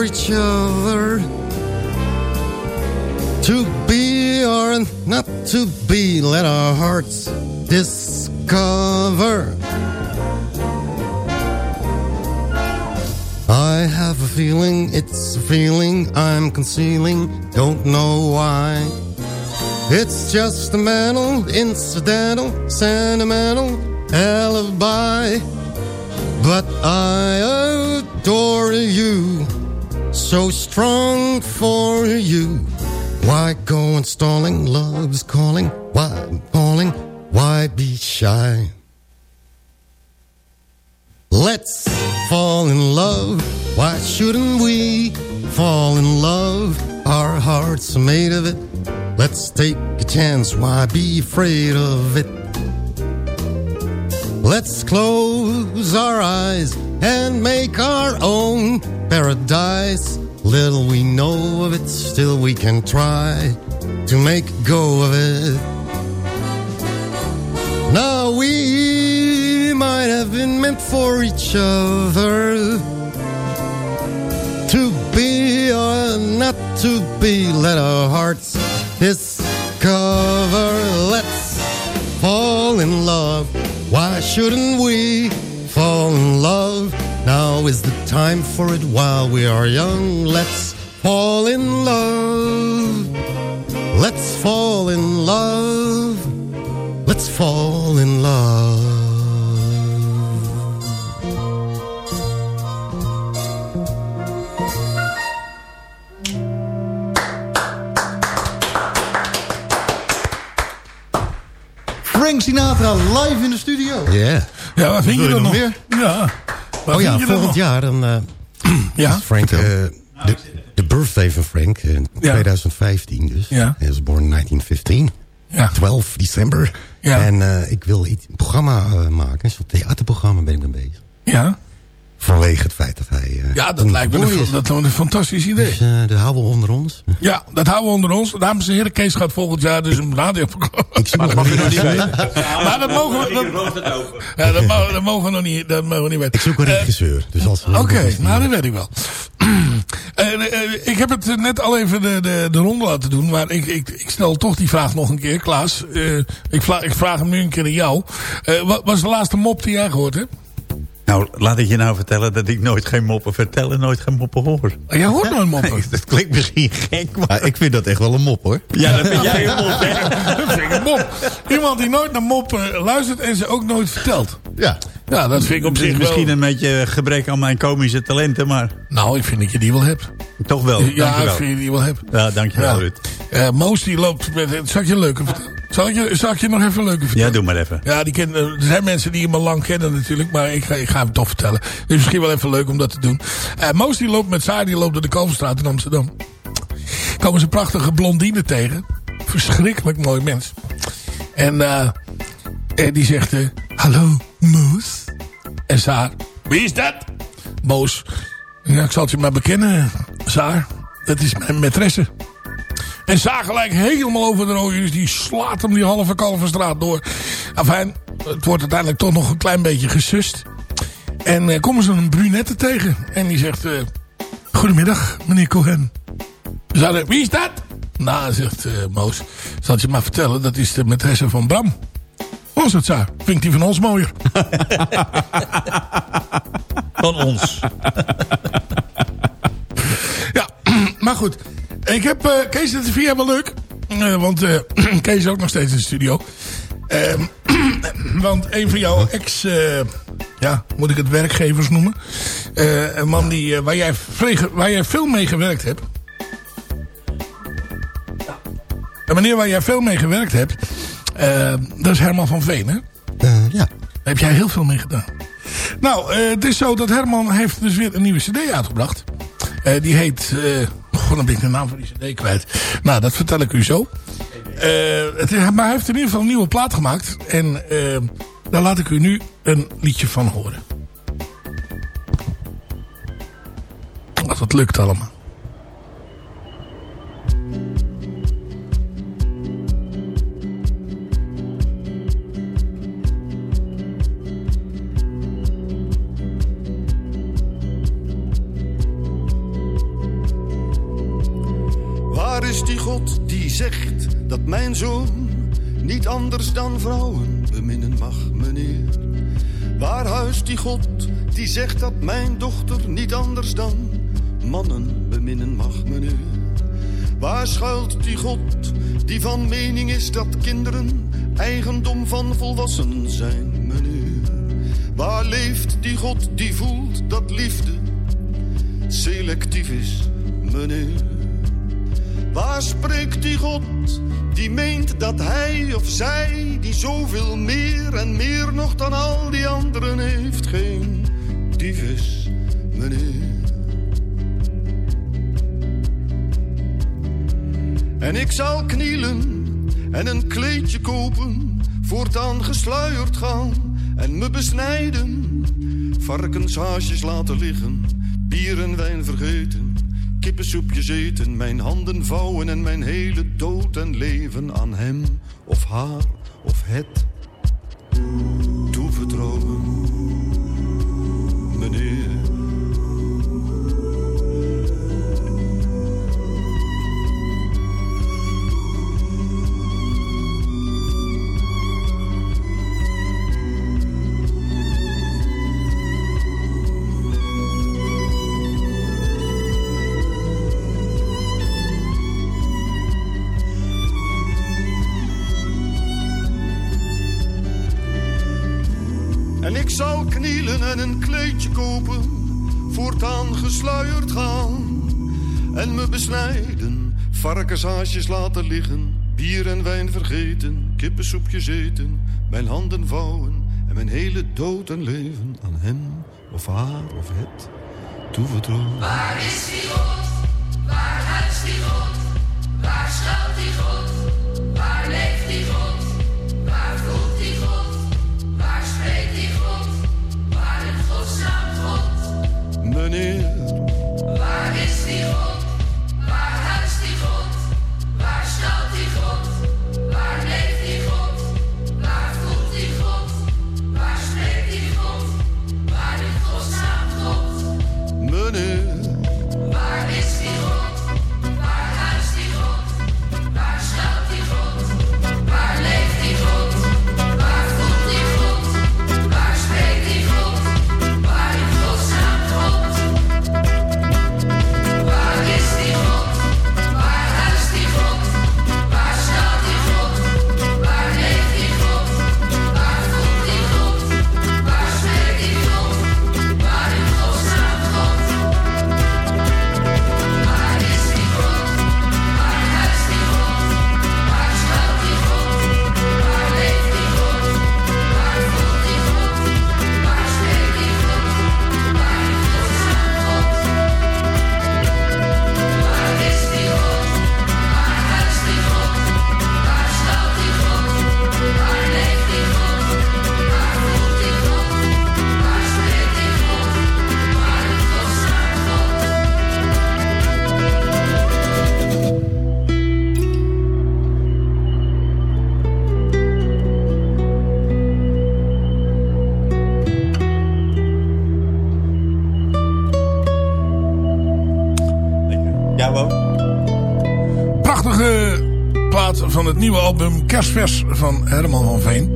For each other. To be or not to be Let our hearts discover. I have a feeling, it's a feeling I'm concealing Don't know why. It's just a mental, incidental, sentimental alibi. But I adore you, so strong for you. Why go on stalling? Love's calling. Why calling? Why be shy? Let's fall in love. Why shouldn't we fall in love? Our hearts are made of it. Let's take a chance. Why be afraid of it? Let's close our eyes and make our own paradise. Little we know of it, still we can try to make go of it. Now we might have been meant for each other to be or not to be. Let our hearts discover. Let's fall in love. Why shouldn't we fall in love? Now is the time for it while we are young. Let's fall in love. Let's fall in love. Let's fall in love. Frank Sinatra live in de studio. Ja. Ja, wat vind je er nog meer? Ja. Oh ja, volgend nog? jaar dan eh, Ja? is Frank... eh, de, de birthday van Frank, in 2015 dus. Ja. Hij was born in 1915. Ja. 12 december. Ja. En eh, ik wil iets, een programma maken. Een soort theaterprogramma ben ik mee bezig. Ja. Vanwege het feit dat hij... eh, Ja, dat lijkt me een, dat een fantastisch idee. Dus eh de houden we onder ons. Ja, dat houden we onder ons. Dames en heren, Kees gaat volgend jaar dus een radioprogramma. Ik zoek nog een regisseur. Maar dat mogen we... Dat, ja, dat, mogen, dat we nog niet, dat mogen we niet weten. Ik zoek een regisseur. Dus Oké, nou dat weet ik wel. Eh, eh, ik heb het net al even de, de, de ronde laten doen. Maar ik, ik, ik stel toch die vraag nog een keer. Klaas, eh, ik, vraag, ik vraag hem nu een keer aan jou. Eh, wat was de laatste mop die jij gehoord hebt? Nou, laat ik je nou vertellen dat ik nooit geen moppen vertel en nooit geen moppen hoor. Oh, jij hoort nooit moppen. Nee, dat klinkt misschien gek, maar... Ja, ik vind dat echt wel een mop hoor. Ja, dat vind jij een mop, hè? dat vind ik een mop. Iemand die nooit naar moppen luistert en ze ook nooit vertelt. Ja. Ja, dat vind ik op Het is zich misschien wel... een beetje gebrek aan mijn komische talenten, maar Nou, ik vind dat je die wel hebt. toch wel. Ja, ik vind dat je die wel hebt. Ja, dankjewel, Ja. Ruud. Eh, Moos die loopt met... Zal ik je leuke vertellen? Zal ik je, zal ik je nog even een leuke vertellen? Ja, doe maar even. Ja, die ken, er zijn mensen die hem al lang kennen natuurlijk. Maar ik ga, ik ga hem toch vertellen. Het is misschien wel even leuk om dat te doen. Eh Moos die loopt met Saar, die loopt door de Kalverstraat in Amsterdam. Komen ze een prachtige blondine tegen. Verschrikkelijk mooi mens. En eh en die zegt... eh, Hallo, Moos. En Saar... Wie is dat? Moos. Ja, ik zal het je maar bekennen, Saar. Dat is mijn maîtresse. En zagen lijkt helemaal over de rode. Dus die slaat hem die halve Kalverstraat door. Enfin, het wordt uiteindelijk toch nog een klein beetje gesust. En eh, komen ze een brunette tegen. En die zegt... eh, Goedemiddag, meneer Cohen. Ze wie is dat? Nou, zegt eh, Moos. Zal je maar vertellen, dat is de maîtresse van Bram. Was het zo? Vindt die van ons mooier? Van ons. ja, maar goed. Ik heb eh, Kees het via wel leuk. Eh, want eh, Kees is ook nog steeds in de studio. Ehm, want een van jouw ex... ja, moet ik het werkgevers noemen. Een man die, waar, jij waar jij veel mee gewerkt hebt. Een meneer waar jij veel mee gewerkt hebt. dat is Herman van Veen, hè? ja. Daar heb jij heel veel mee gedaan. Nou, het is zo dat Herman heeft dus weer een nieuwe cd uitgebracht. Die heet... goh, dan ben ik de naam van die cd kwijt. Nou, dat vertel ik u zo. Eh, het, maar hij heeft in ieder geval een nieuwe plaat gemaakt. En eh, daar laat ik u nu een liedje van horen. Als dat lukt allemaal. Mijn zoon niet anders dan vrouwen beminnen mag, meneer? Waar huist die God die zegt dat mijn dochter niet anders dan mannen beminnen mag, meneer? Waar schuilt die God die van mening is dat kinderen eigendom van volwassenen zijn, meneer? Waar leeft die God die voelt dat liefde selectief is, meneer? Waar spreekt die God die meent dat hij of zij, die zoveel meer en meer nog dan al die anderen heeft, geen dief is, meneer? En ik zal knielen en een kleedje kopen, voortaan gesluierd gaan en me besnijden. Varkenshaasjes laten liggen, bier en wijn vergeten. Kippensoepjes eten, mijn handen vouwen en mijn hele dood en leven aan hem of haar of het en een kleedje kopen, voortaan gesluierd gaan. En me besnijden, varkenshaasjes laten liggen, bier en wijn vergeten, kippensoepjes eten, mijn handen vouwen en mijn hele dood en leven aan hem of haar of het toevertrouwen. Waar is die God? Waar huist die God? Meneer, Kerstvers van Herman van Veen.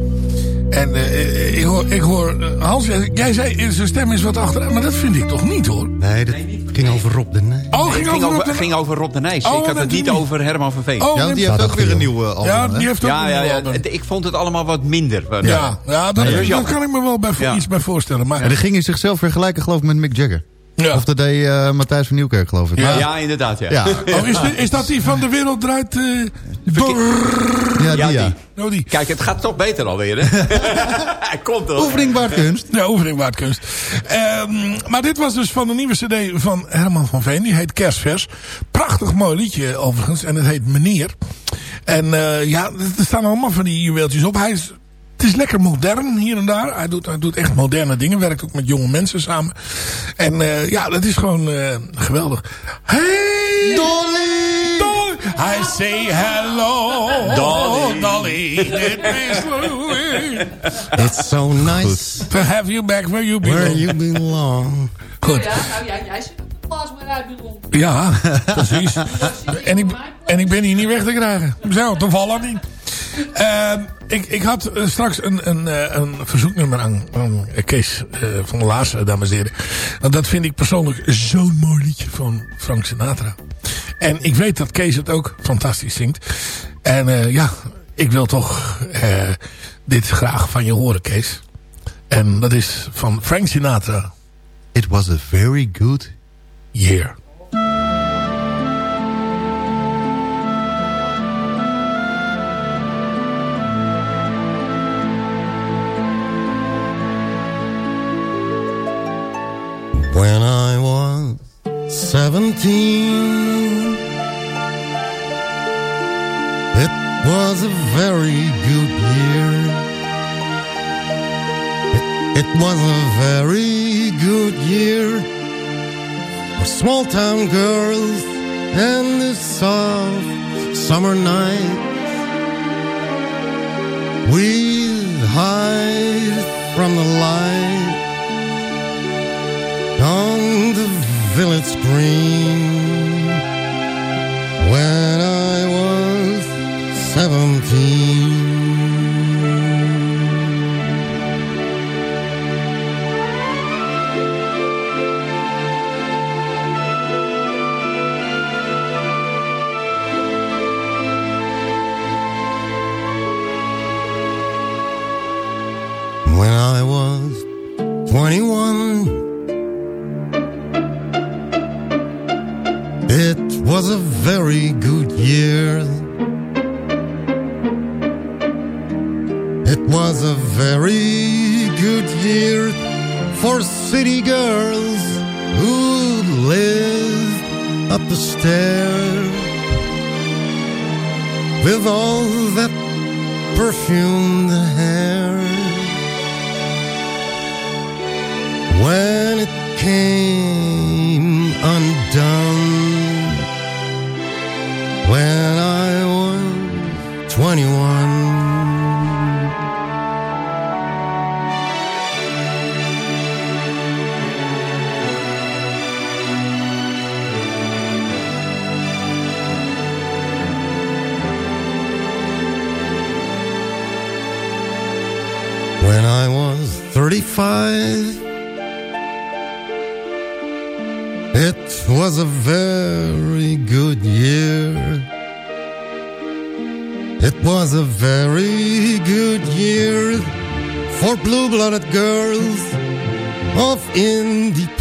En eh, ik hoor, ik hoor eh, Hans, jij- zei zijn stem is wat achteruit, maar dat vind ik toch niet hoor. Nee, dat ging over Rob de Nijs. Oh, ging Nee, over Rob over, de- ging over Rob de Nijs. Oh, ik had het niet over Herman van Veen. Oh, Ja, die heeft ook weer een nieuw eh, album. Ja, die heeft ook ja, een ja, ja, album. ik vond het allemaal wat minder. Ja, ja dat, Nee, dat is dat jammer. kan ik me wel bij, Ja. iets bij voorstellen. Maar En dan ging hij zichzelf vergelijken geloof ik met Mick Jagger. Ja. Of dat deed eh, Matthijs van Nieuwkerk geloof ik. Ja, Maar- ja, inderdaad, ja. ja. Oh, is, dit- is dat die van de wereld draait... eh, door? Ja, die Ja, ja. die. Oh, die. Kijk, het gaat toch beter alweer, hè? Hij komt toch. Oefening waard kunst. Ja, oefening waard kunst. Ehm, maar dit was dus van de nieuwe cd van Herman van Veen. Die heet Kerstvers. Prachtig mooi liedje overigens. En het heet Meneer. En eh, ja, er staan allemaal van die juweeltjes op. Hij is, het is lekker modern hier en daar. Hij doet, hij doet echt moderne dingen. Werkt ook met jonge mensen samen. En eh, ja, dat is gewoon eh, geweldig. Hey! Dolly! Dolly! I say hello! Dolly. Dolly! It is Louis. It's so nice To have you back where you belong. where you belong. Goed. Ja, nou ja, jij zit pas maar uit, Bilon. Ja, precies. en, ik, en ik ben hier niet weg te krijgen. Zo, toevallig niet. Ehm, ik, ik had eh, straks een, een, eh, een verzoeknummer aan, aan Kees eh, van der Laars, dames en heren. Want dat vind ik persoonlijk zo'n mooi liedje van Frank Sinatra. En ik weet dat Kees het ook fantastisch zingt. En eh, ja, ik wil toch eh, dit graag van je horen, Kees. En dat is van Frank Sinatra. It was a very good year. When I was seventeen, it was a very good year. It, it was a very good year small town girls and the soft summer night. We'd hide from the light on the village green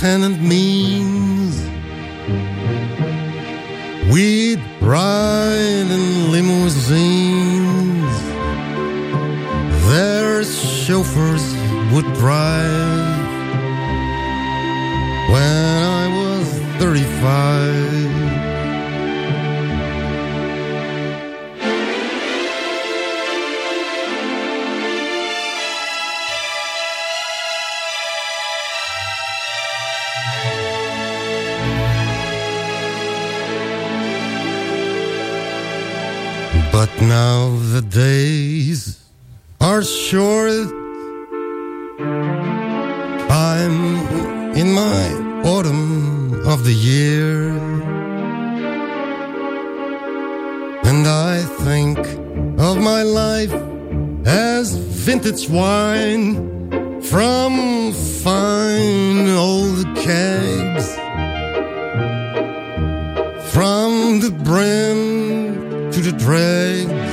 independent means. We'd ride in limousines. Their chauffeurs would drive. When I was 35. the days are short. I'm in my autumn of the year. And I think of my life as vintage wine from fine old kegs. From the brim to the dregs.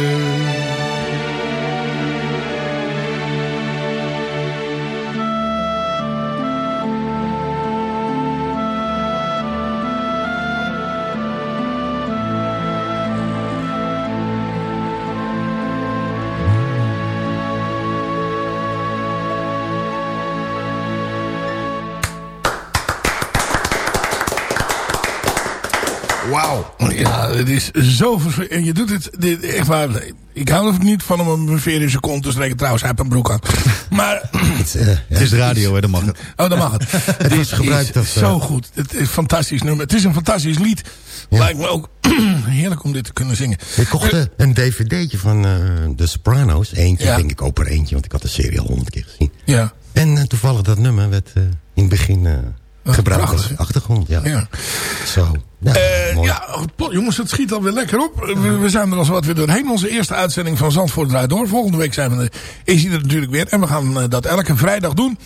Ja, het is zo verschrikkelijk. En je doet het, dit, echt waar. Ik hou er niet van om een veer in zijn kont te steken. Trouwens, hij heeft een broek aan. Maar... Het, eh, het is radio, hè, dat mag het. Oh, dat mag het. Het is gebruikt als, zo eh, goed. Het is een fantastisch nummer. Het is een fantastisch lied. Lijkt me ook heerlijk om dit te kunnen zingen. Ik kocht eh, een dvd'tje van eh The Sopranos. Eentje, Ja. denk ik koop er eentje, want ik had de serie al honderd keer gezien. Ja. En eh, toevallig dat nummer werd eh, in het begin eh, gebruikt als achtergrond. Ja. Ja. Zo. Ja, Eh, ja, pot- jongens, het schiet alweer lekker op. We, we zijn er al zo wat weer doorheen. Onze eerste uitzending van Zandvoort draait door. Volgende week zijn we er, is hij er natuurlijk weer. En we gaan eh, dat elke vrijdag doen.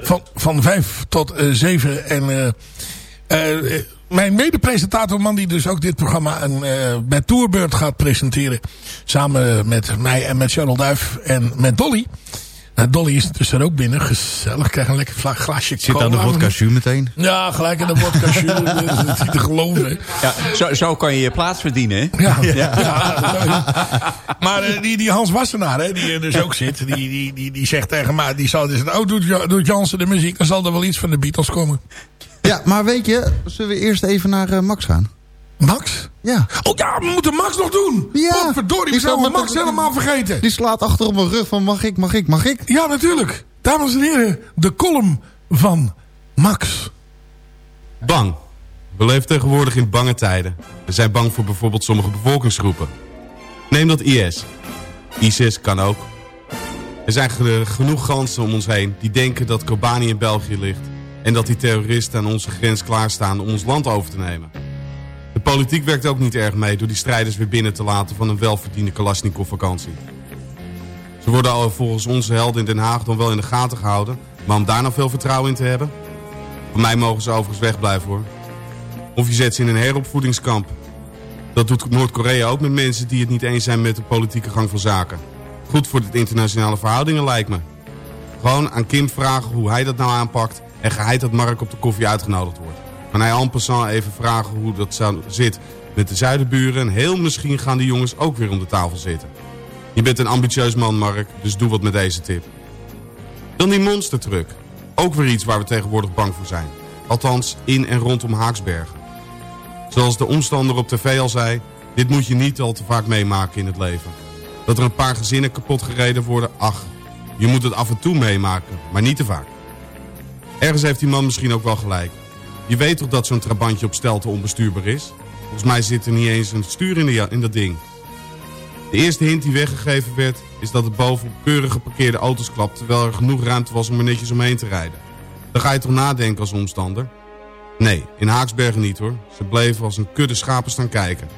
Van, van 5 tot eh 7. En eh, eh, eh, mijn mede-presentator, man die dus ook dit programma een, eh, bij Tourbeurt gaat presenteren. Samen met mij en met Charles Duif en met Dolly. Nou, Dolly is dus er ook binnen. Gezellig. Krijg een lekker glaasje Zit aan de cola. vodka jus meteen. Ja, gelijk in de vodka jus. Dat is niet te geloven. Ja, zo, zo kan je je plaats verdienen, hè? Ja, ja. maar eh, die, die Hans Wassenaar, hè, die er dus ook zit, die, die, die, die zegt tegen mij, die zal dus, oh, doet, doet Jansen de muziek, dan zal er wel iets van de Beatles komen. Ja, maar weet je, zullen we eerst even naar eh, Max gaan? Max? Ja. Oh ja, we moeten Max nog doen. Ja. Verdorie, we zijn Max helemaal vergeten. Die slaat achter op mijn rug van mag ik, mag ik, mag ik? Ja, natuurlijk. Dames en heren, de column van Max. Bang. We leven tegenwoordig in bange tijden. We zijn bang voor bijvoorbeeld sommige bevolkingsgroepen. Neem dat IS. ISIS kan ook. Er zijn ge- genoeg ganzen om ons heen die denken dat Kobani in België ligt... en dat die terroristen aan onze grens klaarstaan om ons land over te nemen. De politiek werkt ook niet erg mee door die strijders weer binnen te laten van een welverdiende Kalashnikov-vakantie. Ze worden al volgens onze helden in Den Haag dan wel in de gaten gehouden... maar om daar nou veel vertrouwen in te hebben... Van mij mogen ze overigens wegblijven hoor. Of je zet ze in een heropvoedingskamp. Dat doet Noord-Korea ook met mensen die het niet eens zijn met de politieke gang van zaken. Goed voor de internationale verhoudingen lijkt me. Gewoon aan Kim vragen hoe hij dat nou aanpakt... en geheid dat Mark op de koffie uitgenodigd wordt. Kan hij en even vragen hoe dat zit met de zuidenburen... en heel misschien gaan die jongens ook weer om de tafel zitten. Je bent een ambitieus man, Mark, dus doe wat met deze tip. Dan die monstertruck. Ook weer iets waar we tegenwoordig bang voor zijn. Althans, in en rondom Haaksbergen. Zoals de omstander op tv al zei... dit moet je niet al te vaak meemaken in het leven. Dat er een paar gezinnen kapot gereden worden, ach... je moet het af en toe meemaken, maar niet te vaak. Ergens heeft die man misschien ook wel gelijk. Je weet toch dat zo'n trabantje op stelte onbestuurbaar is? Volgens mij zit er niet eens een stuur in, de, in dat ding. De eerste hint die weggegeven werd... is dat het bovenop keurig geparkeerde auto's klapt... terwijl er genoeg ruimte was om er netjes omheen te rijden. Dan ga je toch nadenken als omstander? Nee, in Haaksbergen niet hoor. Ze bleven als een kudde schapen staan kijken.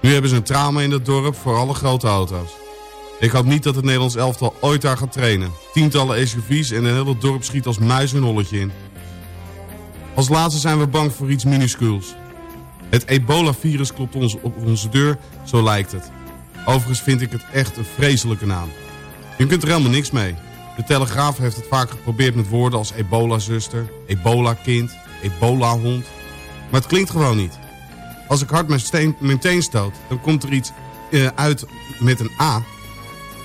Nu hebben ze een trauma in het dorp voor alle grote auto's. Ik hoop niet dat het Nederlands elftal ooit daar gaat trainen. Tientallen SUV's en een hele dorp schiet als muis hun holletje in. Als laatste zijn we bang voor iets minuscuuls. Het ebola-virus klopt ons op onze deur, zo lijkt het. Overigens vind ik het echt een vreselijke naam. Je kunt er helemaal niks mee. De Telegraaf heeft het vaak geprobeerd met woorden als ebola-zuster, ebola-kind, ebola-hond. Maar het klinkt gewoon niet. Als ik hard mijn, steen, mijn teen stoot, dan komt er iets eh, uit met een A.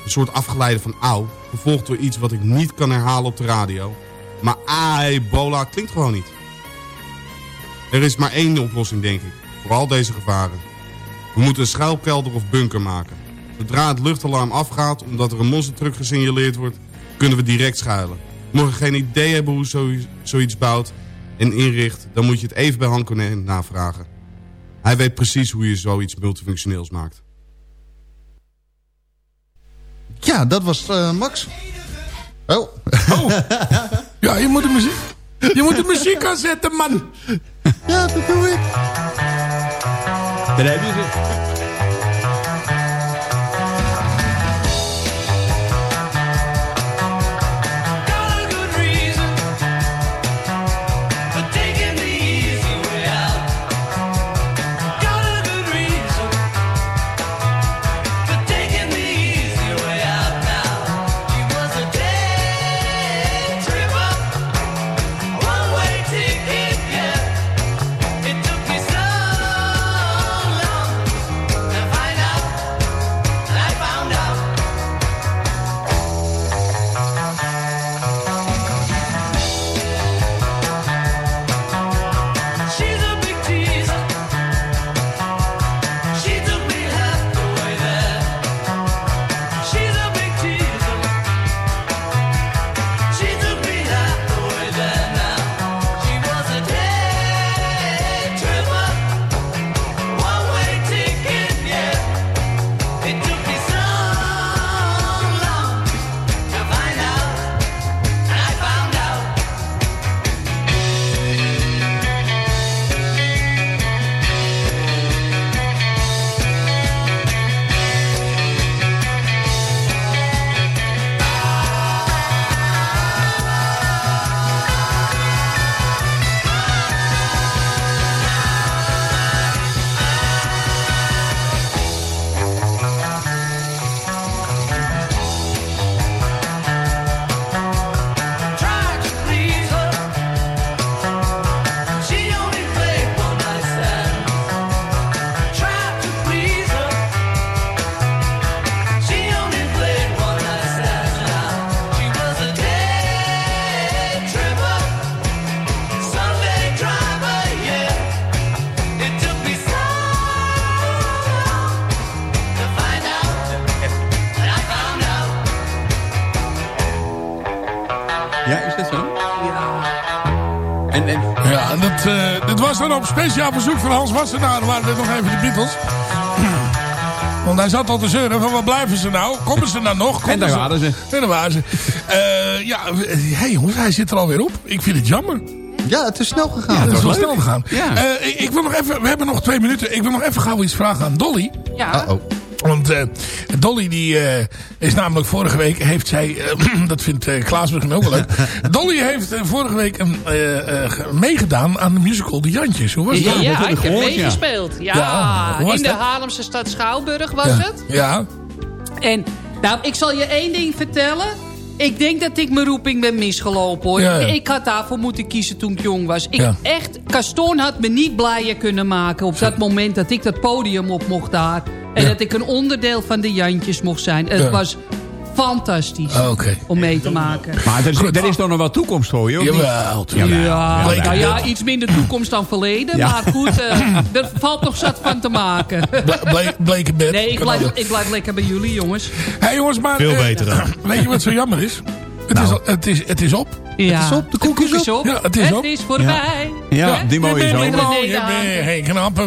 Een soort afgeleide van auw. Gevolgd door iets wat ik niet kan herhalen op de radio. Maar A, ebola klinkt gewoon niet. Er is maar één oplossing, denk ik. Voor al deze gevaren. We moeten een schuilkelder of bunker maken. Zodra het luchtalarm afgaat, omdat er een monstertruck gesignaleerd wordt, kunnen we direct schuilen. Mocht je geen idee hebben hoe zo, zoiets bouwt en inricht, dan moet je het even bij Hankonen navragen. Hij weet precies hoe je zoiets multifunctioneels maakt. Ja, dat was eh, Max. Oh. Ja, je moet de muziek... Je moet de muziek aanzetten, man. Ja, dat doe ik. Je ze. Op speciaal verzoek van Hans Wassenaar. waren dit nog even de Beatles. Want hij zat al te zeuren van, waar blijven ze nou? Komen ze nou nog? Komen En daar ze? waren ze. En daar waren ze. Eh, ja, hé hey jongens, hij zit er alweer op. Ik vind het jammer. Ja, het is snel gegaan. Ja, het is wel snel gegaan. Ja. Eh, ik, ik wil nog even, we hebben nog twee minuten. Ik wil nog even gauw iets vragen aan Dolly. Ja. Uh-oh. Want eh, Dolly die eh, is namelijk vorige week heeft zij, eh, dat vindt eh, Klaas misschien ook wel leuk. Dolly heeft vorige week een, eh, eh, ge- meegedaan aan de musical De Jantjes. Hoe was Ja, dat? ja, heb ik heb gehoord, ja. meegespeeld. Ja, Ja, in de? Haarlemse stad Schouwburg was ja. het. Ja. En nou, ik zal je één ding vertellen. Ik denk dat ik mijn roeping ben misgelopen hoor. Ja, ja. Ik had daarvoor moeten kiezen toen ik jong was. Ik Ja. echt, Caston had me niet blijer kunnen maken op dat moment dat ik dat podium op mocht daar. En Ja. dat ik een onderdeel van de Jantjes mocht zijn. Het Ja. was fantastisch Ah, om mee te maken. maar er is, er is toch nog wel toekomst voor je, of niet? Jawel. Ja, Bleek nou ja, wel. iets minder toekomst dan verleden. Ja. Maar goed, eh, er valt nog zat van te maken. Ble- bleek, een bed. Nee, ik blijf, ik blijf lekker bij jullie, jongens. Hé jongens, maar... Veel eh, beter dan. Weet je wat zo jammer is? Het, is, al- het, is, het is op. Ja. Het is op, de koek is op. Ja, het is op. Het is voorbij. Ja, die mooie zo. Oh, René je bent geen knappe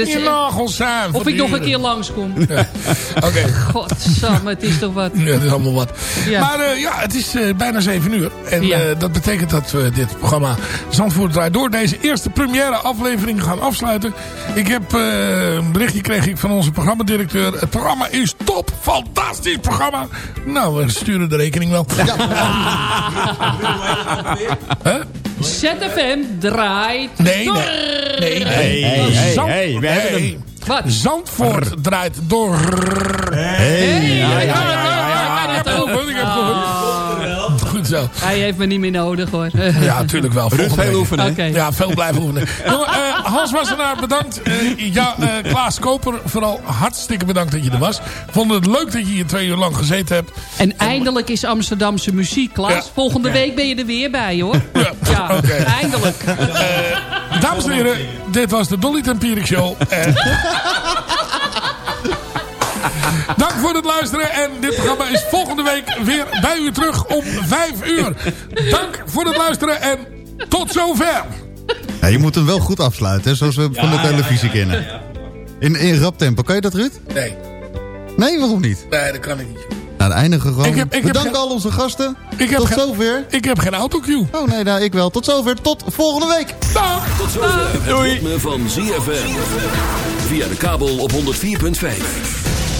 is- Je nagels zijn Of ik nog een keer langskom. Oké. Godsamme, het is toch wat. Ja, dat is allemaal wat. Ja. Maar eh, ja, het is eh, bijna 7 uur. En Ja. eh, dat betekent dat we dit programma Zandvoort draait door deze eerste première aflevering gaan afsluiten. Ik heb eh, een berichtje kreeg ik van onze programmadirecteur. Het programma is top. Fantastisch programma. Nou, we sturen de rekening wel. ZFM draait Nee, door. nee. Nee, nee. Hey, hey, Zand- hey, we hebben nee. hem. Wat? Zandvoort draait door. Hey, ja, ja, ja, ja, zo. Hij heeft me niet meer nodig hoor. Ja, natuurlijk wel. Ruud, veel oefenen. Ja, veel blijven oefenen. Jongen, eh, Hans Wassenaar, bedankt. Eh, ja, eh, Klaas Koper, vooral hartstikke bedankt dat je er was. Vond het leuk dat je hier twee uur lang gezeten hebt. En eindelijk is Amsterdamse muziek, Klaas. Ja. Volgende week ben je er weer bij hoor. Ja, eindelijk. Eh, dames en heren, dit was de Dolly Tempierik Show. Dank voor het luisteren. En dit programma is volgende week weer bij u terug om 5 uur. Dank voor het luisteren en tot zover. Ja, je moet hem wel goed afsluiten, zoals we van de televisie kennen. In, in rap tempo. Kan je dat, Ruud? Nee. Nee, waarom niet? Nee, dat kan ik niet. Nou, het einde gewoon. Ik heb, Bedankt al onze gasten. Ik heb tot zover. Ik heb geen autocue. Oh nee, nou ik wel. Tot zover. Tot volgende week. Dag. Tot zover. Doei. Het ritme van ZFM. Via de kabel op 104.5.